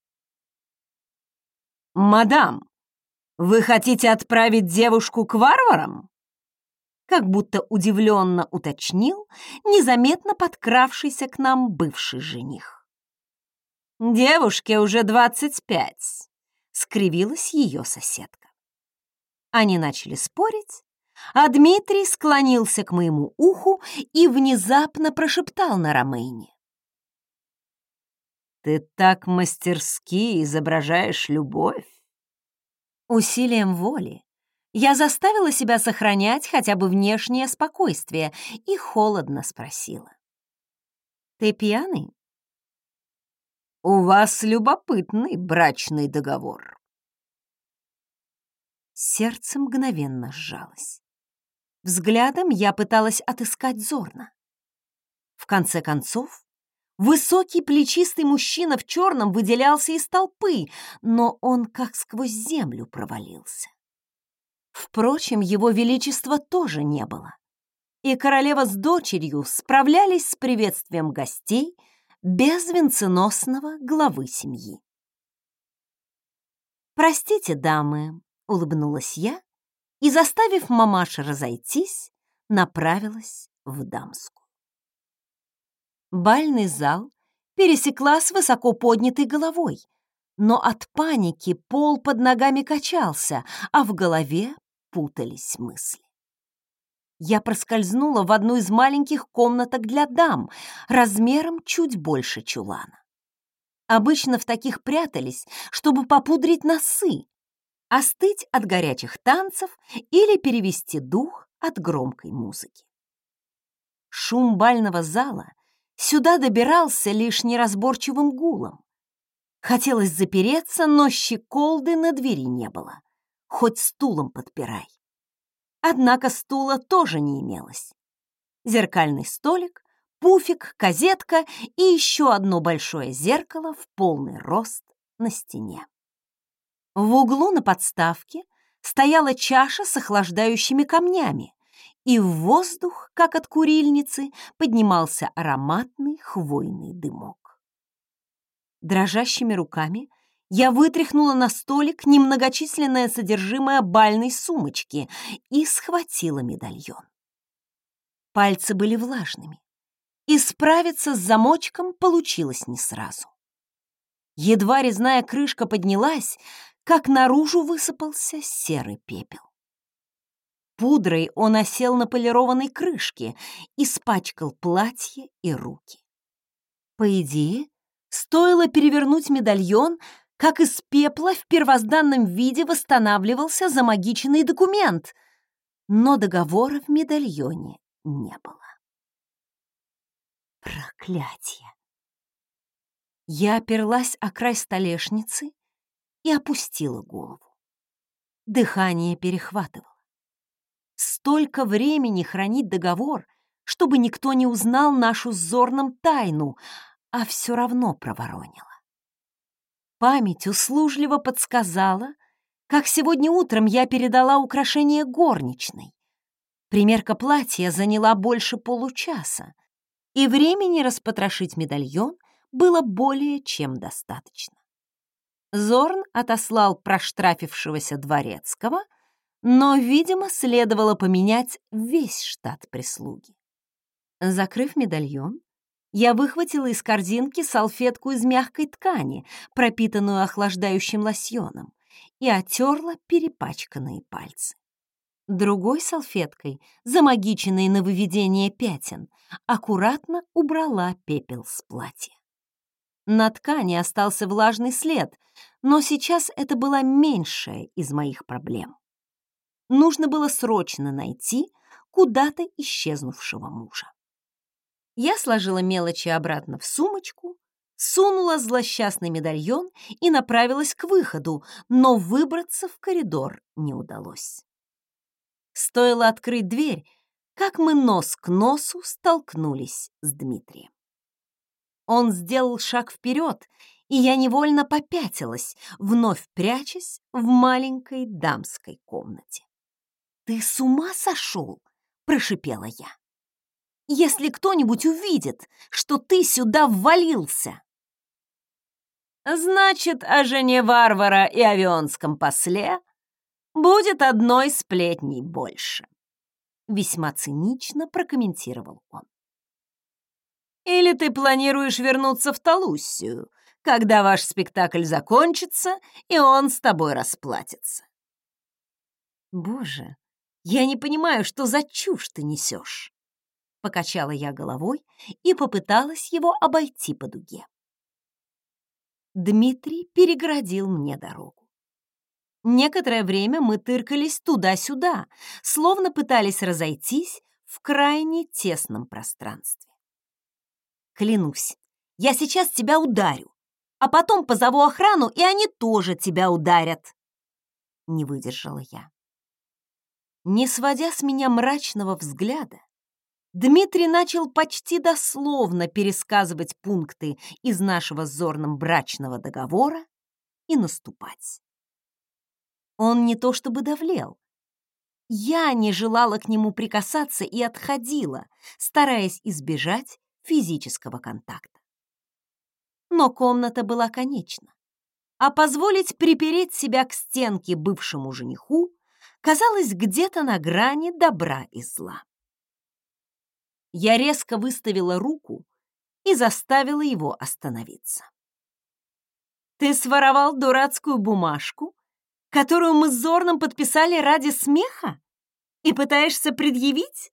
«Мадам, вы хотите отправить девушку к варварам?» Как будто удивленно уточнил незаметно подкравшийся к нам бывший жених. «Девушке уже двадцать пять», — скривилась ее соседка. Они начали спорить, а Дмитрий склонился к моему уху и внезапно прошептал на Ромейне. «Ты так мастерски изображаешь любовь!» Усилием воли я заставила себя сохранять хотя бы внешнее спокойствие и холодно спросила. «Ты пьяный?» «У вас любопытный брачный договор». Сердце мгновенно сжалось. Взглядом я пыталась отыскать Зорна. В конце концов, высокий плечистый мужчина в черном выделялся из толпы, но он как сквозь землю провалился. Впрочем, его величества тоже не было. И королева с дочерью справлялись с приветствием гостей без венценосного главы семьи. «Простите, дамы», — улыбнулась я и, заставив мамаши разойтись, направилась в дамскую. Бальный зал пересекла с высоко поднятой головой, но от паники пол под ногами качался, а в голове путались мысли. Я проскользнула в одну из маленьких комнаток для дам, размером чуть больше чулана. Обычно в таких прятались, чтобы попудрить носы, остыть от горячих танцев или перевести дух от громкой музыки. Шум бального зала сюда добирался лишь неразборчивым гулом. Хотелось запереться, но щеколды на двери не было хоть стулом подпирай. Однако стула тоже не имелось. Зеркальный столик, пуфик, козетка и еще одно большое зеркало в полный рост на стене. В углу на подставке
стояла чаша с охлаждающими камнями, и в воздух, как от курильницы, поднимался ароматный хвойный дымок. Дрожащими руками я вытряхнула на столик немногочисленное содержимое бальной сумочки и схватила медальон. Пальцы были влажными, и справиться с замочком получилось не сразу. Едва резная крышка поднялась, как наружу высыпался серый пепел. Пудрой он осел на полированной крышке, испачкал платье и руки. По идее, стоило перевернуть медальон, как из пепла в первозданном виде восстанавливался замагиченный документ, но договора в медальоне не было. Проклятие! Я оперлась о край столешницы и опустила голову. Дыхание перехватывало. Столько времени хранить договор, чтобы никто не узнал нашу с Зорном тайну, а все равно проворонила. Память услужливо подсказала, как сегодня утром я передала украшение горничной. Примерка платья заняла больше получаса, и времени распотрошить медальон было более чем достаточно. Зорн отослал проштрафившегося дворецкого — но, видимо, следовало поменять весь штат прислуги. Закрыв медальон, я выхватила из корзинки салфетку из мягкой ткани, пропитанную охлаждающим лосьоном, и отерла перепачканные пальцы. Другой салфеткой, замагиченной на выведение пятен, аккуратно убрала пепел с платья. На ткани остался влажный след, но сейчас это была меньшая из моих проблем нужно было срочно найти куда-то исчезнувшего мужа. Я сложила мелочи обратно в сумочку, сунула злосчастный медальон и направилась к выходу, но выбраться в коридор не удалось. Стоило открыть дверь, как мы нос к носу столкнулись с Дмитрием. Он сделал шаг вперед, и я невольно попятилась, вновь прячась в маленькой дамской комнате. «Ты с ума сошел?» — прошипела я. «Если кто-нибудь увидит, что ты сюда ввалился!»
«Значит, о жене варвара и авионском после будет одной сплетней больше», — весьма цинично прокомментировал он. «Или ты планируешь вернуться в Талуссию, когда ваш спектакль закончится, и он с тобой расплатится?»
«Боже, «Я не понимаю, что за чушь ты несешь!» Покачала я головой и попыталась его обойти по дуге. Дмитрий переградил мне дорогу. Некоторое время мы тыркались туда-сюда, словно пытались разойтись в крайне тесном пространстве. «Клянусь, я сейчас тебя ударю, а потом позову охрану, и они тоже тебя ударят!» Не выдержала я. Не сводя с меня мрачного взгляда, Дмитрий начал почти дословно пересказывать пункты из нашего с Зорном брачного договора и наступать. Он не то чтобы давлел. Я не желала к нему прикасаться и отходила, стараясь избежать физического контакта. Но комната была конечна, а позволить припереть себя к стенке бывшему жениху казалось где-то на грани добра и зла. Я резко выставила руку и заставила его остановиться. «Ты своровал дурацкую бумажку, которую мы с Зорном подписали ради смеха? И пытаешься предъявить?»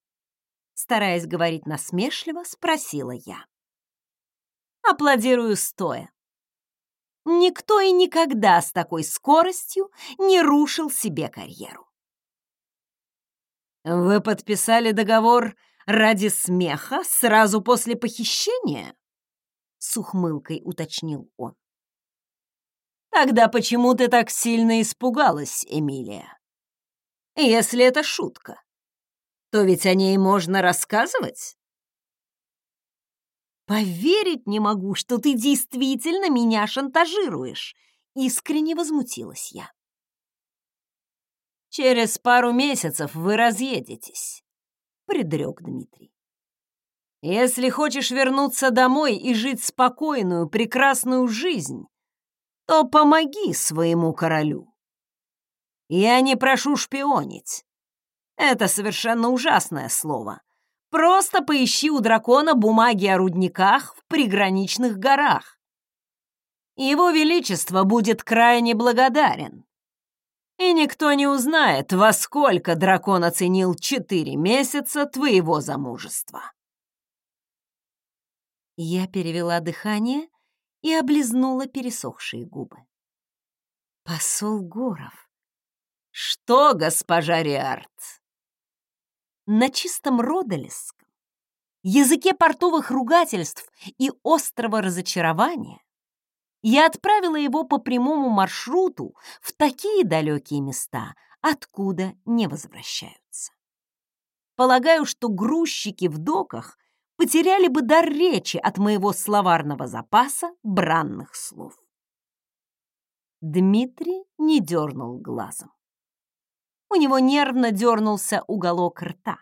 Стараясь говорить насмешливо, спросила я. Аплодирую стоя. Никто и никогда с такой скоростью не рушил себе карьеру. «Вы подписали договор ради смеха сразу после похищения?» С ухмылкой уточнил он. «Тогда почему ты так сильно испугалась, Эмилия? Если это шутка, то ведь о ней можно рассказывать?» «Поверить не могу, что ты действительно меня шантажируешь!» Искренне возмутилась я.
Через пару месяцев вы разъедетесь, предрек Дмитрий. Если хочешь вернуться домой и жить спокойную, прекрасную жизнь, то помоги своему королю. Я не прошу шпионить. Это совершенно ужасное слово. Просто поищи у дракона бумаги о рудниках в приграничных горах. Его Величество будет крайне благодарен и никто не узнает, во сколько дракон оценил четыре месяца твоего замужества.
Я перевела дыхание и облизнула пересохшие губы. Посол Горов.
Что, госпожа Риарт?
На чистом родолесском, языке портовых ругательств и острого разочарования я отправила его по прямому маршруту в такие далекие места, откуда не возвращаются. Полагаю, что грузчики в доках потеряли бы дар речи от моего словарного запаса бранных слов. Дмитрий не дернул глазом. У него нервно дернулся уголок рта.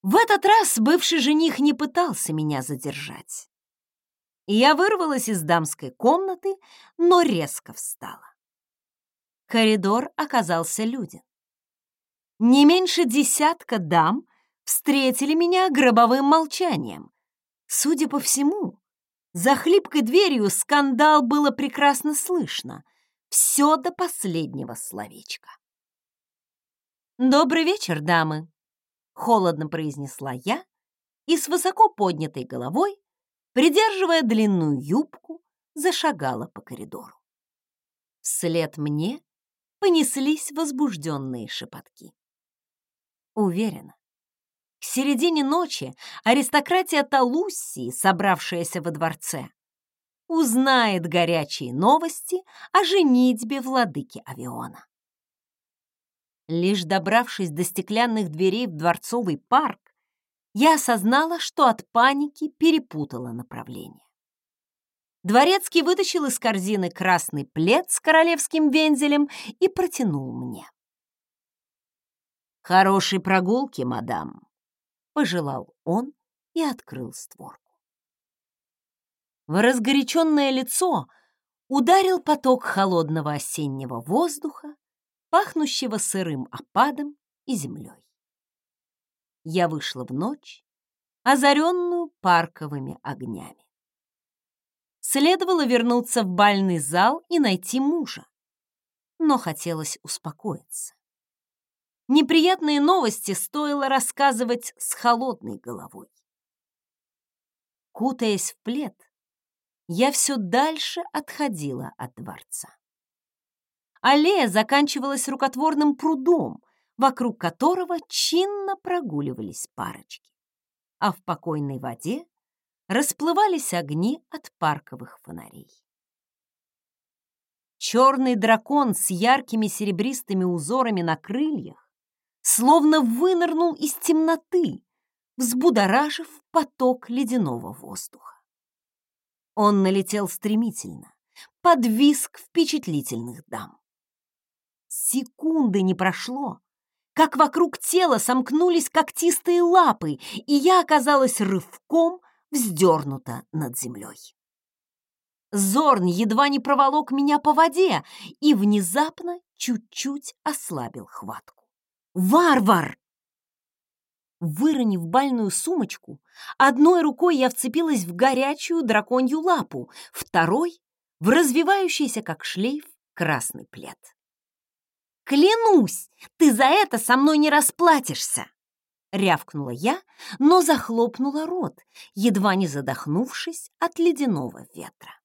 В этот раз бывший жених не пытался меня задержать я вырвалась из дамской комнаты, но резко встала. Коридор оказался люден. Не меньше десятка дам встретили меня гробовым молчанием. Судя по всему, за хлипкой дверью скандал было прекрасно слышно. Все до последнего словечка. «Добрый вечер, дамы!» — холодно произнесла я и с высоко поднятой головой придерживая длинную юбку, зашагала по коридору. Вслед мне понеслись возбужденные шепотки. Уверена, к середине ночи аристократия Талуссии, собравшаяся во дворце, узнает горячие новости о женитьбе владыки Авиона. Лишь добравшись до стеклянных дверей в дворцовый парк, я осознала, что от паники перепутала направление. Дворецкий вытащил из корзины красный плед с королевским вензелем и протянул мне. «Хорошей прогулки, мадам», — пожелал он и открыл створку. В разгоряченное лицо ударил поток холодного осеннего воздуха, пахнущего сырым опадом и землей я вышла в ночь, озаренную парковыми огнями. Следовало вернуться в бальный зал и найти мужа, но хотелось успокоиться. Неприятные новости стоило рассказывать с холодной головой. Кутаясь в плед, я все дальше отходила от дворца. Аллея заканчивалась рукотворным прудом, вокруг которого чинно прогуливались парочки, а в покойной воде расплывались огни от парковых фонарей. Черный дракон с яркими серебристыми узорами на крыльях словно вынырнул из темноты, взбудоражив поток ледяного воздуха. Он налетел стремительно, под виск впечатлительных дам. Секунды не прошло, как вокруг тела сомкнулись когтистые лапы, и я оказалась рывком вздернута над землей. Зорн едва не проволок меня по воде и внезапно чуть-чуть ослабил хватку. «Варвар!» Выронив бальную сумочку, одной рукой я вцепилась в горячую драконью лапу, второй — в развивающийся, как шлейф, красный плед. Клянусь, ты за это со мной не расплатишься!» Рявкнула я, но захлопнула рот, едва не задохнувшись от ледяного ветра.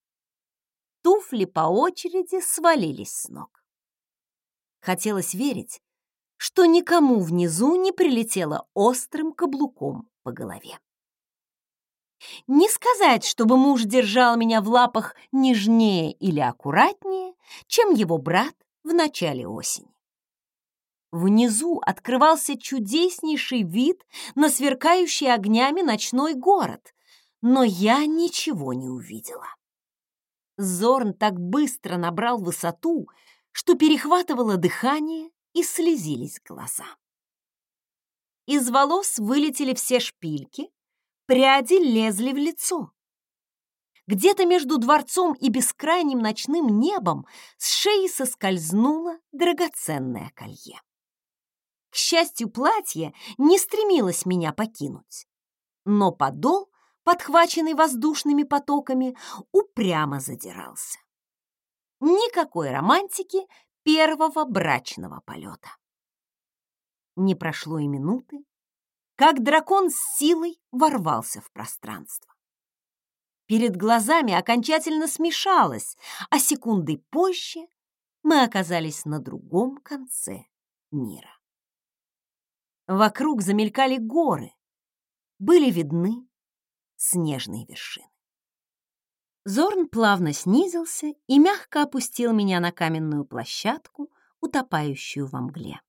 Туфли по очереди свалились с ног. Хотелось верить, что никому внизу не прилетело острым каблуком по голове. Не сказать, чтобы муж держал меня в лапах нежнее или аккуратнее, чем его брат в начале осени. Внизу открывался чудеснейший вид на сверкающий огнями ночной город, но я ничего не увидела. Зорн так быстро набрал высоту,
что перехватывало дыхание и слезились глаза. Из волос вылетели все шпильки, пряди лезли в лицо. Где-то между дворцом и бескрайним ночным небом с шеи соскользнуло драгоценное колье. К счастью, платье не стремилось меня покинуть, но подол, подхваченный воздушными потоками, упрямо задирался. Никакой романтики первого брачного полета. Не прошло и минуты, как дракон с силой ворвался в пространство. Перед глазами окончательно смешалось, а секунды позже мы оказались на другом конце мира. Вокруг замелькали горы, были видны снежные вершины. Зорн плавно снизился и мягко опустил меня на каменную площадку, утопающую во мгле.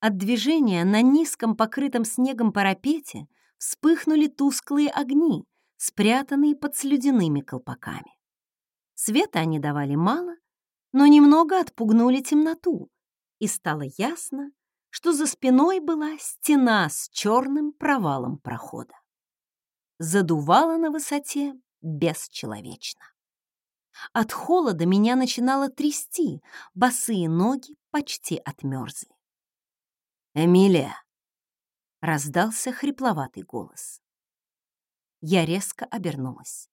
От движения на низком покрытом снегом парапете вспыхнули тусклые огни, спрятанные под слюдяными колпаками. Света они давали мало, но немного отпугнули темноту, и стало ясно, что за спиной была стена с черным провалом прохода. Задувало на высоте бесчеловечно. От холода меня начинало трясти, босые ноги почти отмерзли. «Эмилия!» — раздался хрипловатый голос. Я резко обернулась.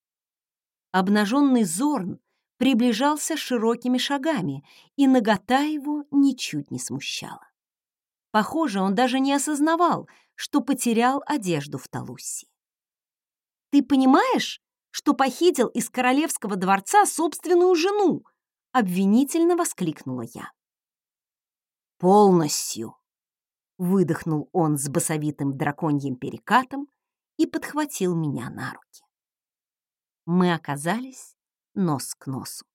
Обнаженный Зорн приближался широкими шагами, и нагота его ничуть не смущала. Похоже, он даже не осознавал, что потерял одежду в Талусе. «Ты понимаешь, что похитил из королевского дворца собственную жену?» — обвинительно воскликнула я. «Полностью!» Выдохнул он с басовитым драконьим перекатом и подхватил меня на руки. Мы оказались нос к носу.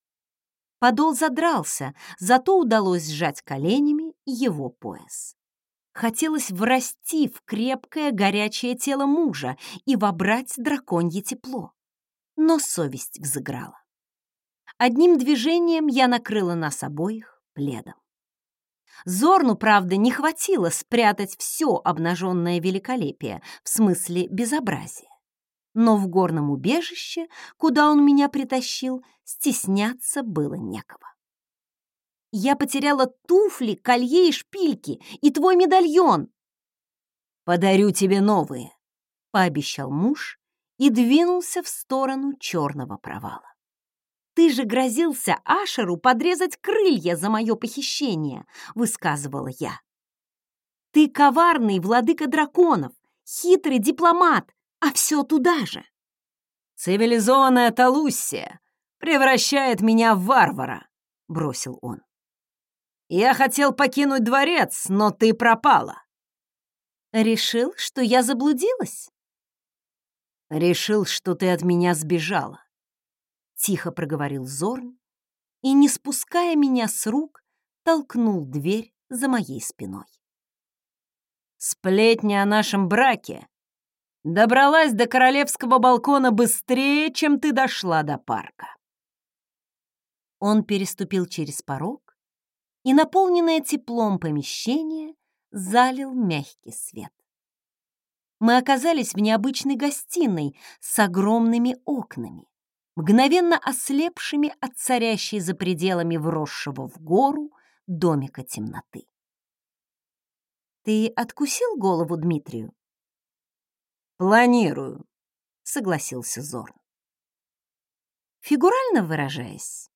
Подол задрался, зато удалось сжать коленями его пояс. Хотелось врасти в крепкое горячее тело мужа и вобрать драконье тепло. Но совесть взыграла. Одним движением я накрыла нас обоих пледом. Зорну, правда, не хватило спрятать все обнаженное великолепие, в смысле безобразия. Но в горном убежище, куда он меня притащил, стесняться было некого. Я потеряла туфли, колье и шпильки, и твой медальон. «Подарю тебе новые», — пообещал муж и двинулся в сторону черного провала. «Ты же грозился Ашеру подрезать крылья за мое похищение», — высказывала я. «Ты коварный владыка драконов, хитрый дипломат, а все туда же».
«Цивилизованная Талуссия превращает меня в варвара», — бросил он. «Я хотел покинуть дворец, но ты пропала».
«Решил, что я заблудилась?»
«Решил, что ты от меня сбежала
тихо проговорил Зорн и, не спуская меня с рук, толкнул дверь за моей спиной.
Сплетня о нашем браке добралась до королевского балкона быстрее, чем ты дошла до парка.
Он переступил через порог, и наполненное теплом помещение залил мягкий свет. Мы оказались в необычной гостиной с огромными окнами мгновенно ослепшими от царящей за пределами вросшего в гору домика темноты. «Ты откусил голову Дмитрию?»
«Планирую», — согласился Зорн.
«Фигурально выражаясь?»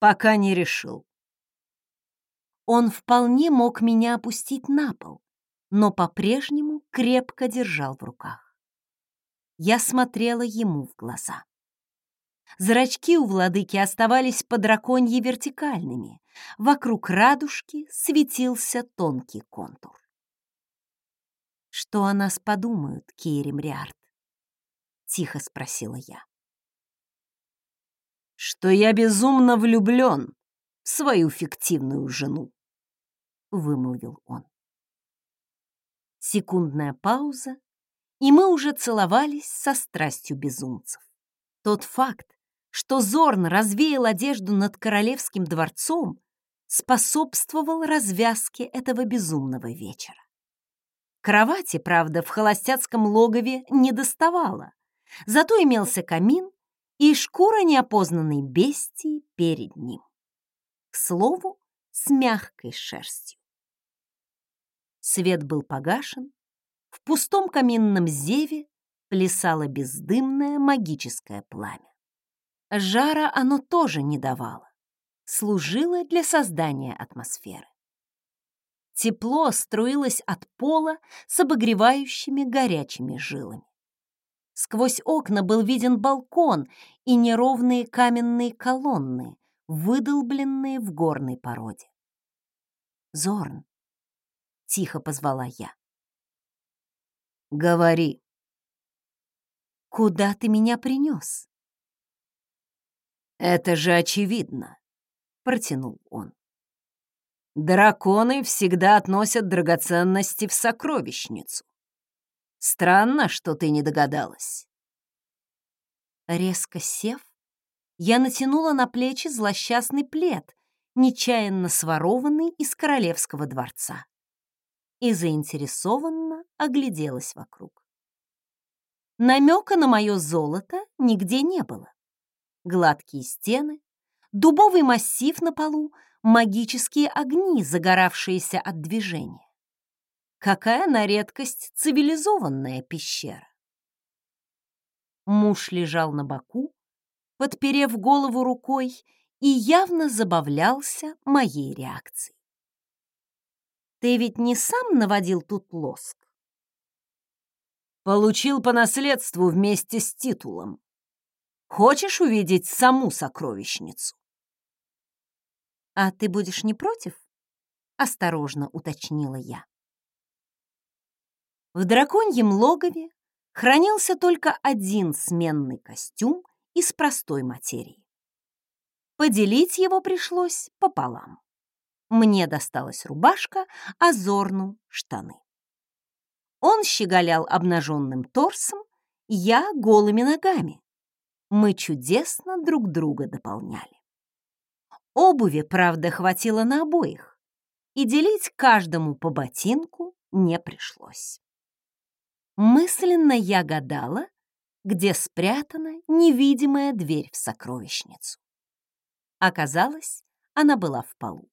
«Пока не решил».
Он вполне мог меня опустить на пол, но по-прежнему крепко держал в руках я смотрела ему в глаза. Зрачки у владыки оставались по драконье вертикальными, вокруг радужки светился тонкий контур. «Что о нас подумают, Кейрим Риард?» — тихо спросила я.
«Что я безумно влюблен в свою фиктивную жену», — вымолвил он.
Секундная пауза, и мы уже целовались со страстью безумцев. Тот факт, что Зорн развеял одежду над королевским дворцом, способствовал развязке этого безумного вечера. Кровати, правда, в холостяцком логове не доставало, зато имелся камин и шкура неопознанной бестии перед ним. К слову, с мягкой шерстью. Свет был погашен, в пустом каминном зеве плясало бездымное магическое пламя. Жара оно тоже не давало, служило для создания атмосферы. Тепло струилось от пола с обогревающими горячими жилами. Сквозь окна был виден балкон и неровные каменные колонны, выдолбленные в горной породе. «Зорн!» — тихо позвала я. «Говори!» «Куда ты меня принес?» «Это же очевидно», — протянул он. «Драконы всегда относят драгоценности в сокровищницу. Странно, что ты не догадалась». Резко сев, я натянула на плечи злосчастный плед, нечаянно сворованный из королевского дворца, и заинтересованно огляделась вокруг. Намека на мое золото нигде не было гладкие стены, дубовый массив на полу, магические огни, загоравшиеся от движения. Какая на редкость цивилизованная пещера. Муж лежал на боку, подперев голову рукой, и явно забавлялся моей реакцией. «Ты ведь не сам наводил тут лоск?»
«Получил по наследству вместе с титулом», Хочешь увидеть саму сокровищницу?»
«А ты будешь не против?» — осторожно уточнила я. В драконьем логове хранился только один сменный костюм из простой материи. Поделить его пришлось пополам. Мне досталась рубашка, а Зорну — штаны. Он щеголял обнаженным торсом, я — голыми ногами мы чудесно друг друга дополняли. Обуви, правда, хватило на обоих, и делить каждому по ботинку не пришлось. Мысленно я гадала, где спрятана невидимая дверь в сокровищницу. Оказалось, она была в полу.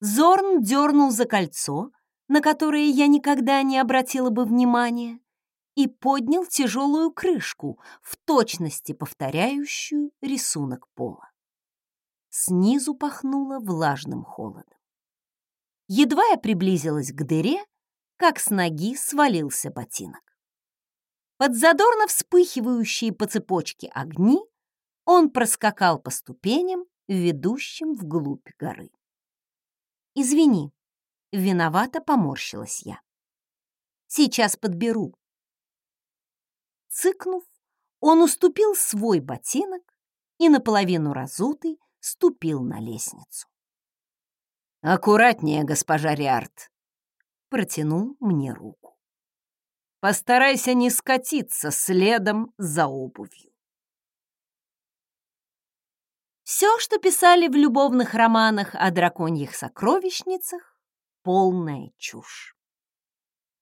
Зорн дернул за кольцо, на которое я никогда не обратила бы внимания, и поднял тяжелую крышку, в точности повторяющую рисунок пола. Снизу пахнуло влажным холодом. Едва я приблизилась к дыре, как с ноги свалился ботинок. Под задорно вспыхивающие по цепочке огни он проскакал по ступеням, ведущим вглубь горы. «Извини», — виновато поморщилась я. «Сейчас подберу», Цыкнув, он уступил свой ботинок и наполовину разутый ступил на лестницу.
«Аккуратнее, госпожа Риарт!»
Протянул мне руку.
«Постарайся не скатиться следом за обувью».
Все, что писали в любовных романах о драконьих сокровищницах, полная чушь.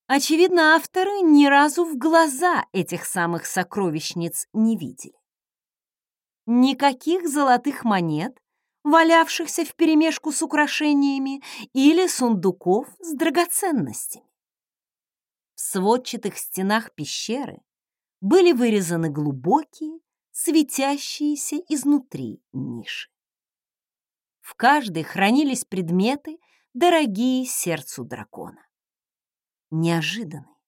Очевидно, авторы ни разу в глаза этих самых сокровищниц не видели. Никаких золотых монет, валявшихся вперемешку с украшениями, или сундуков с драгоценностями. В сводчатых стенах пещеры были вырезаны глубокие, светящиеся изнутри ниши. В каждой хранились предметы, дорогие сердцу дракона неожиданные,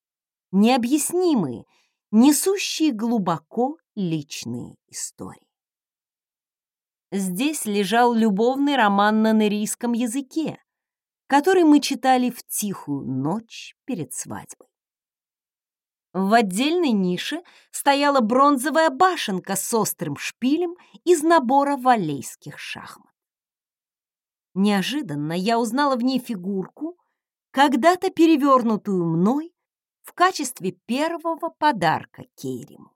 необъяснимые, несущие глубоко личные истории. Здесь лежал любовный роман на нерийском языке, который мы читали в тихую ночь перед свадьбой. В отдельной нише стояла бронзовая башенка с острым шпилем из набора валейских шахмат. Неожиданно я узнала в ней фигурку, когда-то перевернутую мной в качестве первого подарка Кейриму.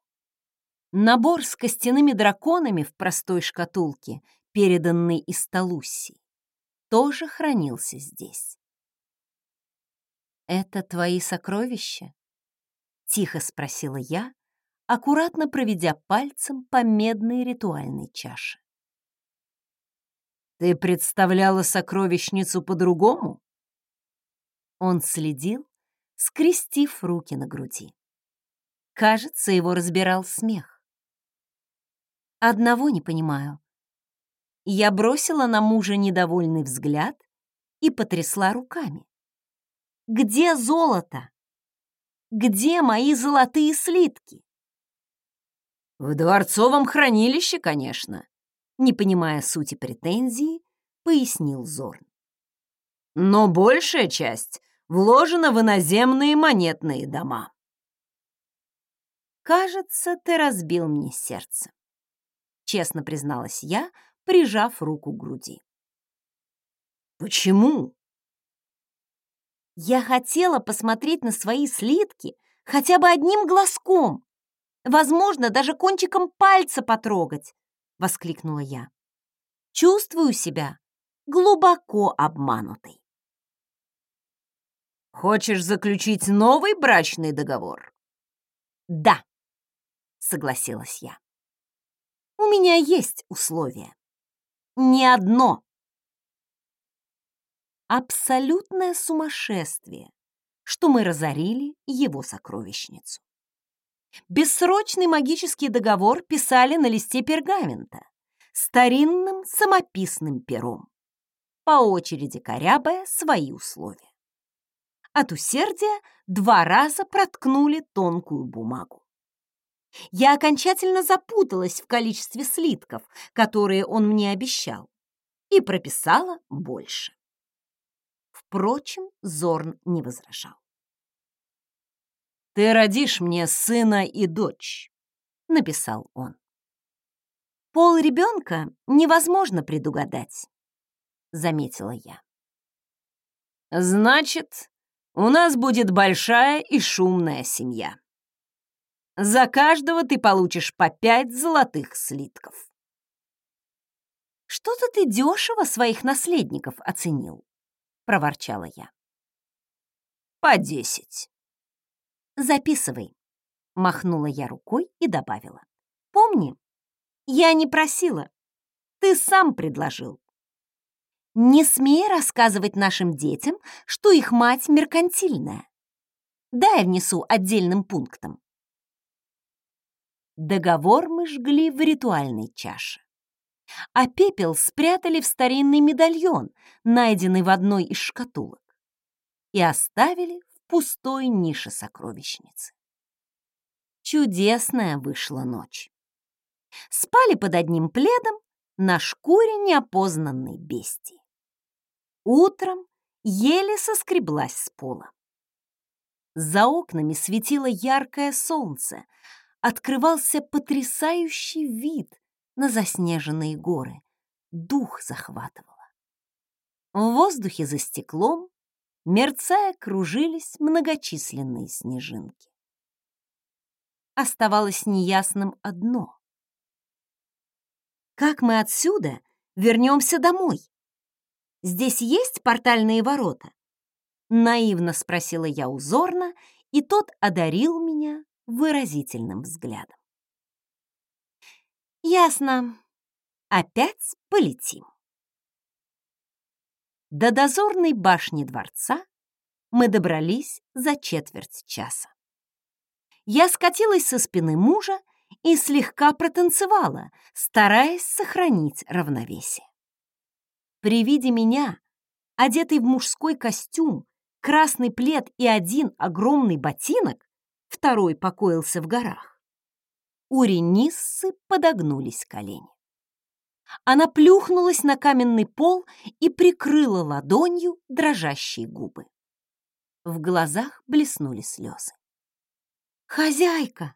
Набор с костяными драконами в простой шкатулке, переданный из Талуссии, тоже хранился здесь. «Это твои сокровища?» — тихо спросила я, аккуратно проведя пальцем по медной ритуальной чаше.
«Ты представляла сокровищницу по-другому?»
Он следил, скрестив руки на груди. Кажется, его разбирал смех. Одного не понимаю. Я бросила на мужа недовольный взгляд и потрясла руками. Где золото? Где мои золотые слитки?
В дворцовом хранилище, конечно, не понимая сути претензии, пояснил Зорн. Но большая часть вложена в иноземные монетные дома.
«Кажется, ты разбил мне сердце», — честно призналась я, прижав руку к груди.
«Почему?»
Я хотела посмотреть на свои слитки хотя бы одним глазком, возможно, даже кончиком пальца потрогать, воскликнула я. Чувствую себя глубоко обманутой.
Хочешь заключить новый брачный договор?
Да, согласилась я. У меня есть условия. Не одно абсолютное сумасшествие, что мы разорили его сокровищницу. Бессрочный магический договор писали на листе пергамента старинным самописным пером, по очереди корябая свои условия. От усердия два раза проткнули тонкую бумагу. Я окончательно запуталась в количестве слитков, которые он мне обещал, и прописала больше. Впрочем, Зорн не возражал.
«Ты родишь мне сына и дочь», — написал он.
«Пол ребенка невозможно предугадать», — заметила я.
«Значит, у нас будет большая и шумная семья. За каждого ты получишь по пять золотых слитков».
«Что-то ты дешево своих наследников оценил», — проворчала я.
«По десять».
«Записывай», — махнула я рукой и добавила. «Помни, я не просила, ты сам предложил. Не смей рассказывать нашим детям, что их мать меркантильная. Дай внесу отдельным пунктом». Договор мы жгли в ритуальной чаше а пепел спрятали в старинный медальон, найденный в одной из шкатулок, и оставили в пустой нише сокровищницы. Чудесная вышла ночь. Спали под одним пледом на шкуре неопознанной бестии. Утром еле соскреблась с пола. За окнами светило яркое солнце, открывался потрясающий вид на заснеженные горы. Дух захватывало. В воздухе за стеклом, мерцая, кружились многочисленные снежинки. Оставалось неясным одно. Как мы отсюда вернемся домой? Здесь есть портальные ворота? Наивно спросила я узорно, и тот одарил меня выразительным взглядом. Ясно. Опять полетим. До дозорной башни дворца мы добрались за четверть часа. Я скатилась со спины мужа и слегка протанцевала, стараясь сохранить равновесие. При виде меня, одетый в мужской костюм, красный плед и один огромный ботинок, второй покоился в горах, у Рениссы подогнулись колени. Она плюхнулась на каменный пол и прикрыла ладонью дрожащие губы. В глазах блеснули слезы. «Хозяйка,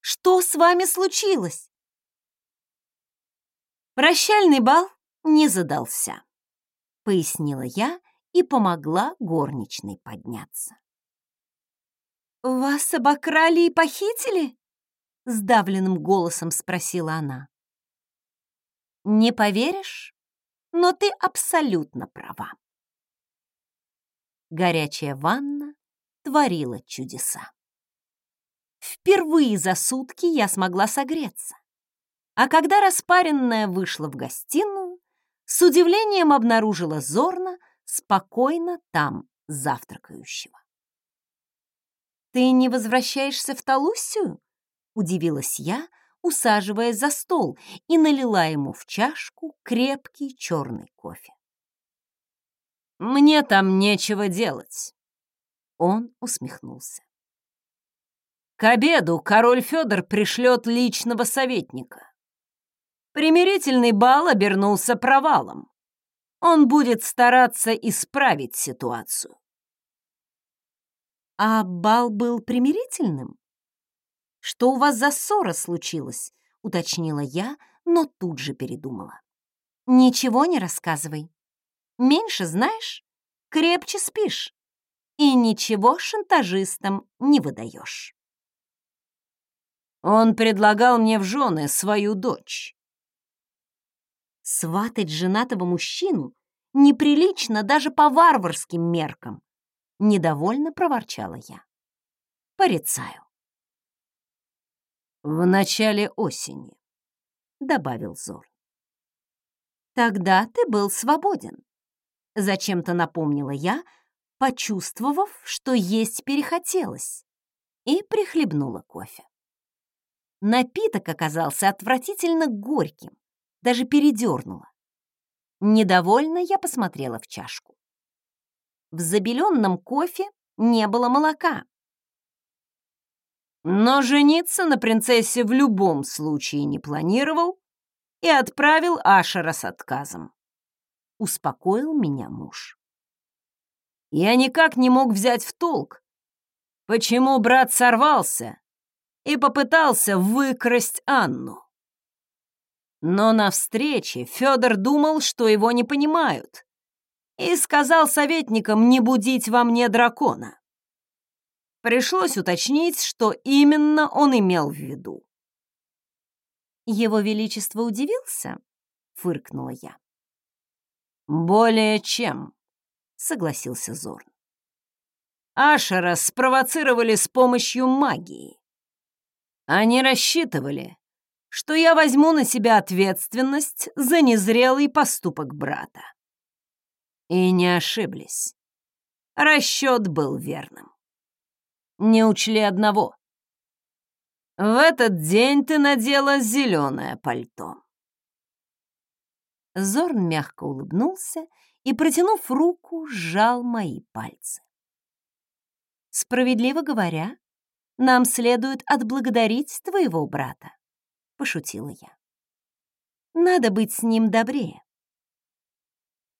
что с вами случилось?» «Прощальный бал не задался», — пояснила я и помогла горничной подняться. «Вас обокрали и похитили?» — сдавленным голосом спросила она. «Не поверишь, но ты абсолютно права». Горячая ванна творила чудеса. Впервые за сутки я смогла согреться. А когда распаренная вышла в гостиную, с удивлением обнаружила Зорна спокойно там завтракающего. «Ты не возвращаешься в Талуссию?» Удивилась я, усаживаясь за стол и налила ему в чашку крепкий черный кофе.
«Мне там нечего делать», — он усмехнулся. «К обеду король Федор пришлет личного советника. Примирительный бал обернулся провалом. Он будет стараться исправить ситуацию».
«А бал был примирительным?» Что у вас за ссора случилась?» — уточнила я, но тут же передумала. «Ничего не рассказывай. Меньше знаешь, крепче спишь и ничего шантажистам не выдаешь».
Он предлагал мне в жены свою дочь.
Сватать женатого мужчину неприлично даже по варварским меркам. Недовольно проворчала я. Порицаю
в начале осени», — добавил Зор.
«Тогда ты был свободен», — зачем-то напомнила я, почувствовав, что есть перехотелось, и прихлебнула кофе. Напиток оказался отвратительно горьким, даже передернуло. Недовольно я посмотрела в чашку. В забеленном кофе не было молока,
но жениться на принцессе в любом случае не планировал и отправил Ашера с отказом. Успокоил меня муж. Я никак не мог взять в толк, почему брат сорвался и попытался выкрасть Анну. Но на встрече Федор думал, что его не понимают, и сказал советникам не будить во мне дракона. Пришлось уточнить, что именно он имел в виду.
«Его Величество удивился?» — фыркнула я.
«Более чем», — согласился Зорн. Ашера спровоцировали с помощью магии. Они рассчитывали, что я возьму на себя ответственность за незрелый поступок брата. И не ошиблись. Расчет был верным не учли одного. В этот день ты надела зеленое пальто.
Зорн мягко улыбнулся и, протянув руку, сжал мои пальцы. «Справедливо говоря, нам следует отблагодарить твоего брата», — пошутила я. «Надо быть с ним добрее».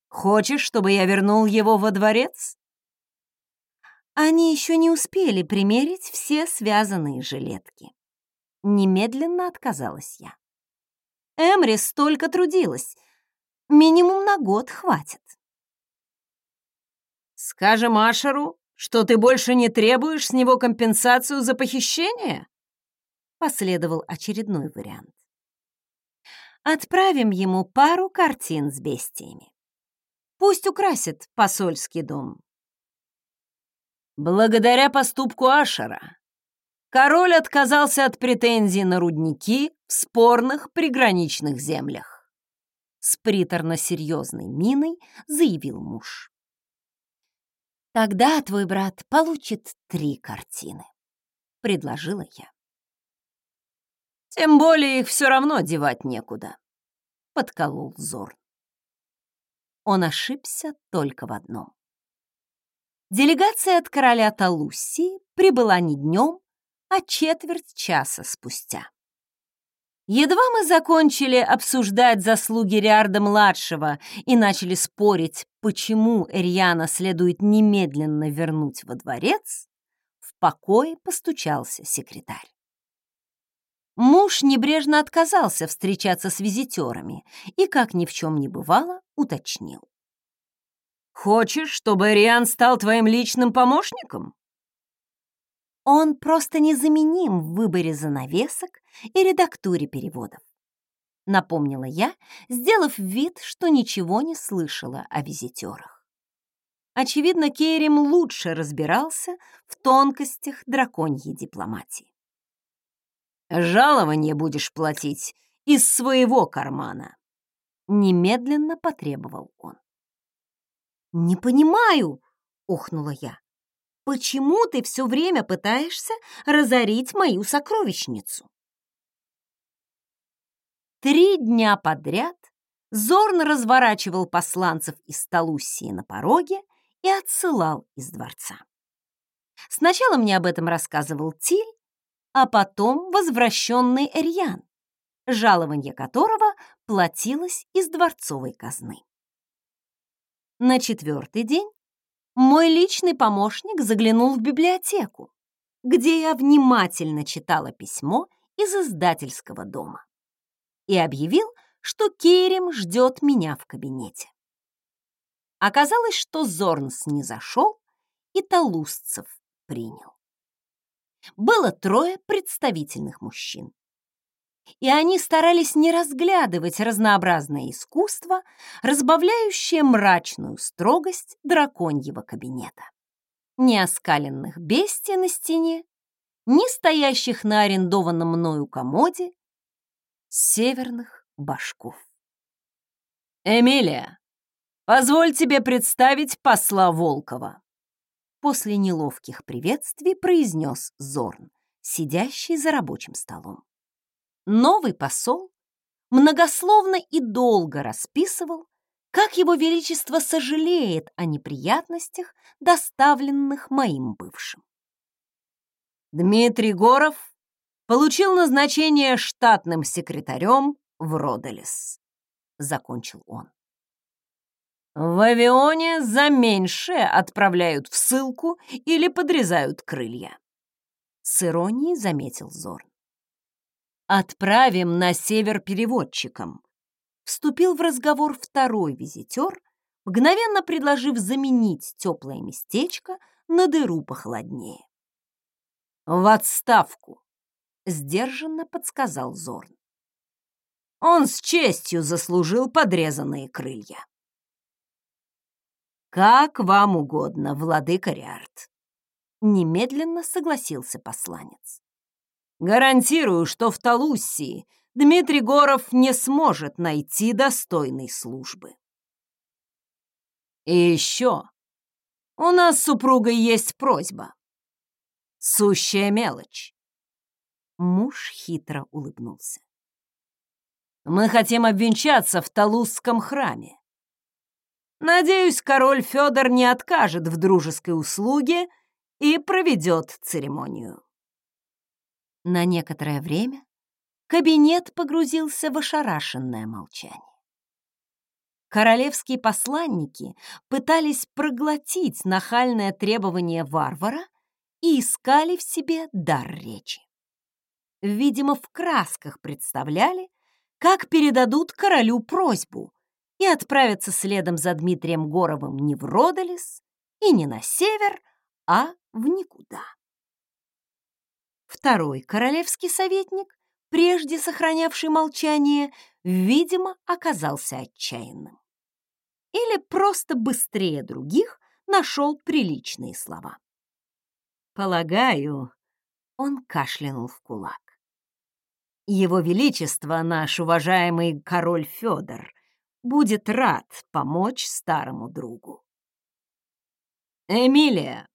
«Хочешь, чтобы я вернул его во дворец?»
Они еще не успели примерить все связанные жилетки. Немедленно отказалась я. Эмри столько трудилась. Минимум на год хватит.
«Скажем Ашеру, что ты больше не требуешь с него компенсацию за похищение?»
Последовал очередной вариант. Отправим ему пару картин с бестиями. Пусть украсит посольский дом.
Благодаря поступку Ашера король отказался от претензий на рудники в спорных приграничных землях.
С приторно-серьезной миной заявил муж. «Тогда твой брат получит три картины», — предложила я.
«Тем более их все равно девать некуда», — подколол Зорн.
Он ошибся только в одном. Делегация от короля Талуссии прибыла не днем, а четверть часа спустя. Едва мы закончили обсуждать заслуги Риарда-младшего и начали спорить, почему Эриана следует немедленно вернуть во дворец, в покое постучался секретарь. Муж небрежно отказался встречаться с визитерами и, как ни в чем не бывало, уточнил.
Хочешь, чтобы Риан стал твоим личным помощником?
Он просто незаменим в выборе занавесок и редактуре переводов. Напомнила я, сделав вид, что ничего не слышала о визитерах. Очевидно, Керем лучше разбирался в тонкостях драконьей дипломатии.
«Жалование будешь платить из своего кармана», — немедленно потребовал он.
«Не понимаю», — охнула я. Почему ты все время пытаешься разорить мою сокровищницу? Три дня подряд Зорн разворачивал посланцев из Талуссии на пороге и отсылал из дворца. Сначала мне об этом рассказывал Тиль, а потом возвращенный Эрьян, жалование которого платилось из дворцовой казны. На четвертый день мой личный помощник заглянул в библиотеку, где я внимательно читала письмо из издательского дома и объявил, что Керем ждет меня в кабинете. Оказалось, что Зорнс не зашел и Талусцев принял. Было трое представительных мужчин и они старались не разглядывать разнообразное искусство, разбавляющее мрачную строгость драконьего кабинета. Ни оскаленных бестий на стене, ни стоящих на арендованном мною комоде, северных башков.
«Эмилия, позволь тебе представить посла Волкова»,
после неловких приветствий произнес Зорн, сидящий за рабочим столом. Новый посол многословно и долго расписывал, как его величество сожалеет о неприятностях, доставленных моим бывшим.
Дмитрий Горов получил назначение штатным секретарем в Родолес, закончил он. В авионе за меньшее отправляют в ссылку или подрезают крылья.
С иронией заметил Зорн.
«Отправим на север переводчикам», — вступил в разговор второй визитер, мгновенно предложив заменить теплое местечко на дыру похолоднее. «В отставку», — сдержанно подсказал Зорн. Он с честью заслужил подрезанные крылья. «Как вам угодно, владыка Риарт», — немедленно согласился посланец. Гарантирую, что в Талуссии Дмитрий Горов не сможет найти достойной службы. И еще у нас с супругой есть просьба. Сущая мелочь.
Муж хитро улыбнулся.
Мы хотим обвенчаться в Талузском храме. Надеюсь, король Федор не откажет в дружеской услуге и проведет церемонию.
На некоторое время кабинет погрузился в ошарашенное молчание. Королевские посланники пытались проглотить нахальное требование варвара и искали в себе дар речи. Видимо, в красках представляли, как передадут королю просьбу и отправятся следом за Дмитрием Горовым не в Родолес и не на север, а в никуда. Второй королевский советник, прежде сохранявший молчание, видимо, оказался отчаянным. Или просто быстрее других нашел приличные слова.
«Полагаю», — он кашлянул в кулак. «Его Величество, наш уважаемый король Федор, будет рад помочь старому другу». «Эмилия!»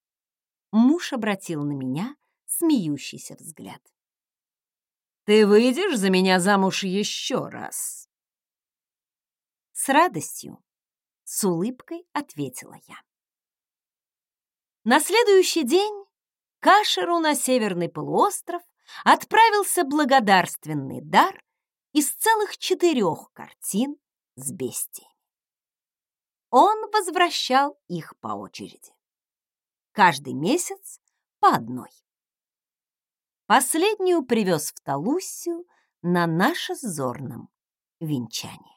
Муж обратил на меня смеющийся взгляд.
«Ты выйдешь за меня замуж еще раз?»
«С радостью», — с улыбкой ответила я. На следующий день Кашеру на Северный полуостров отправился благодарственный дар из целых четырех картин с бестиями. Он возвращал их по очереди. Каждый месяц по одной. Последнюю привез в Талуссию на наше зорном венчание.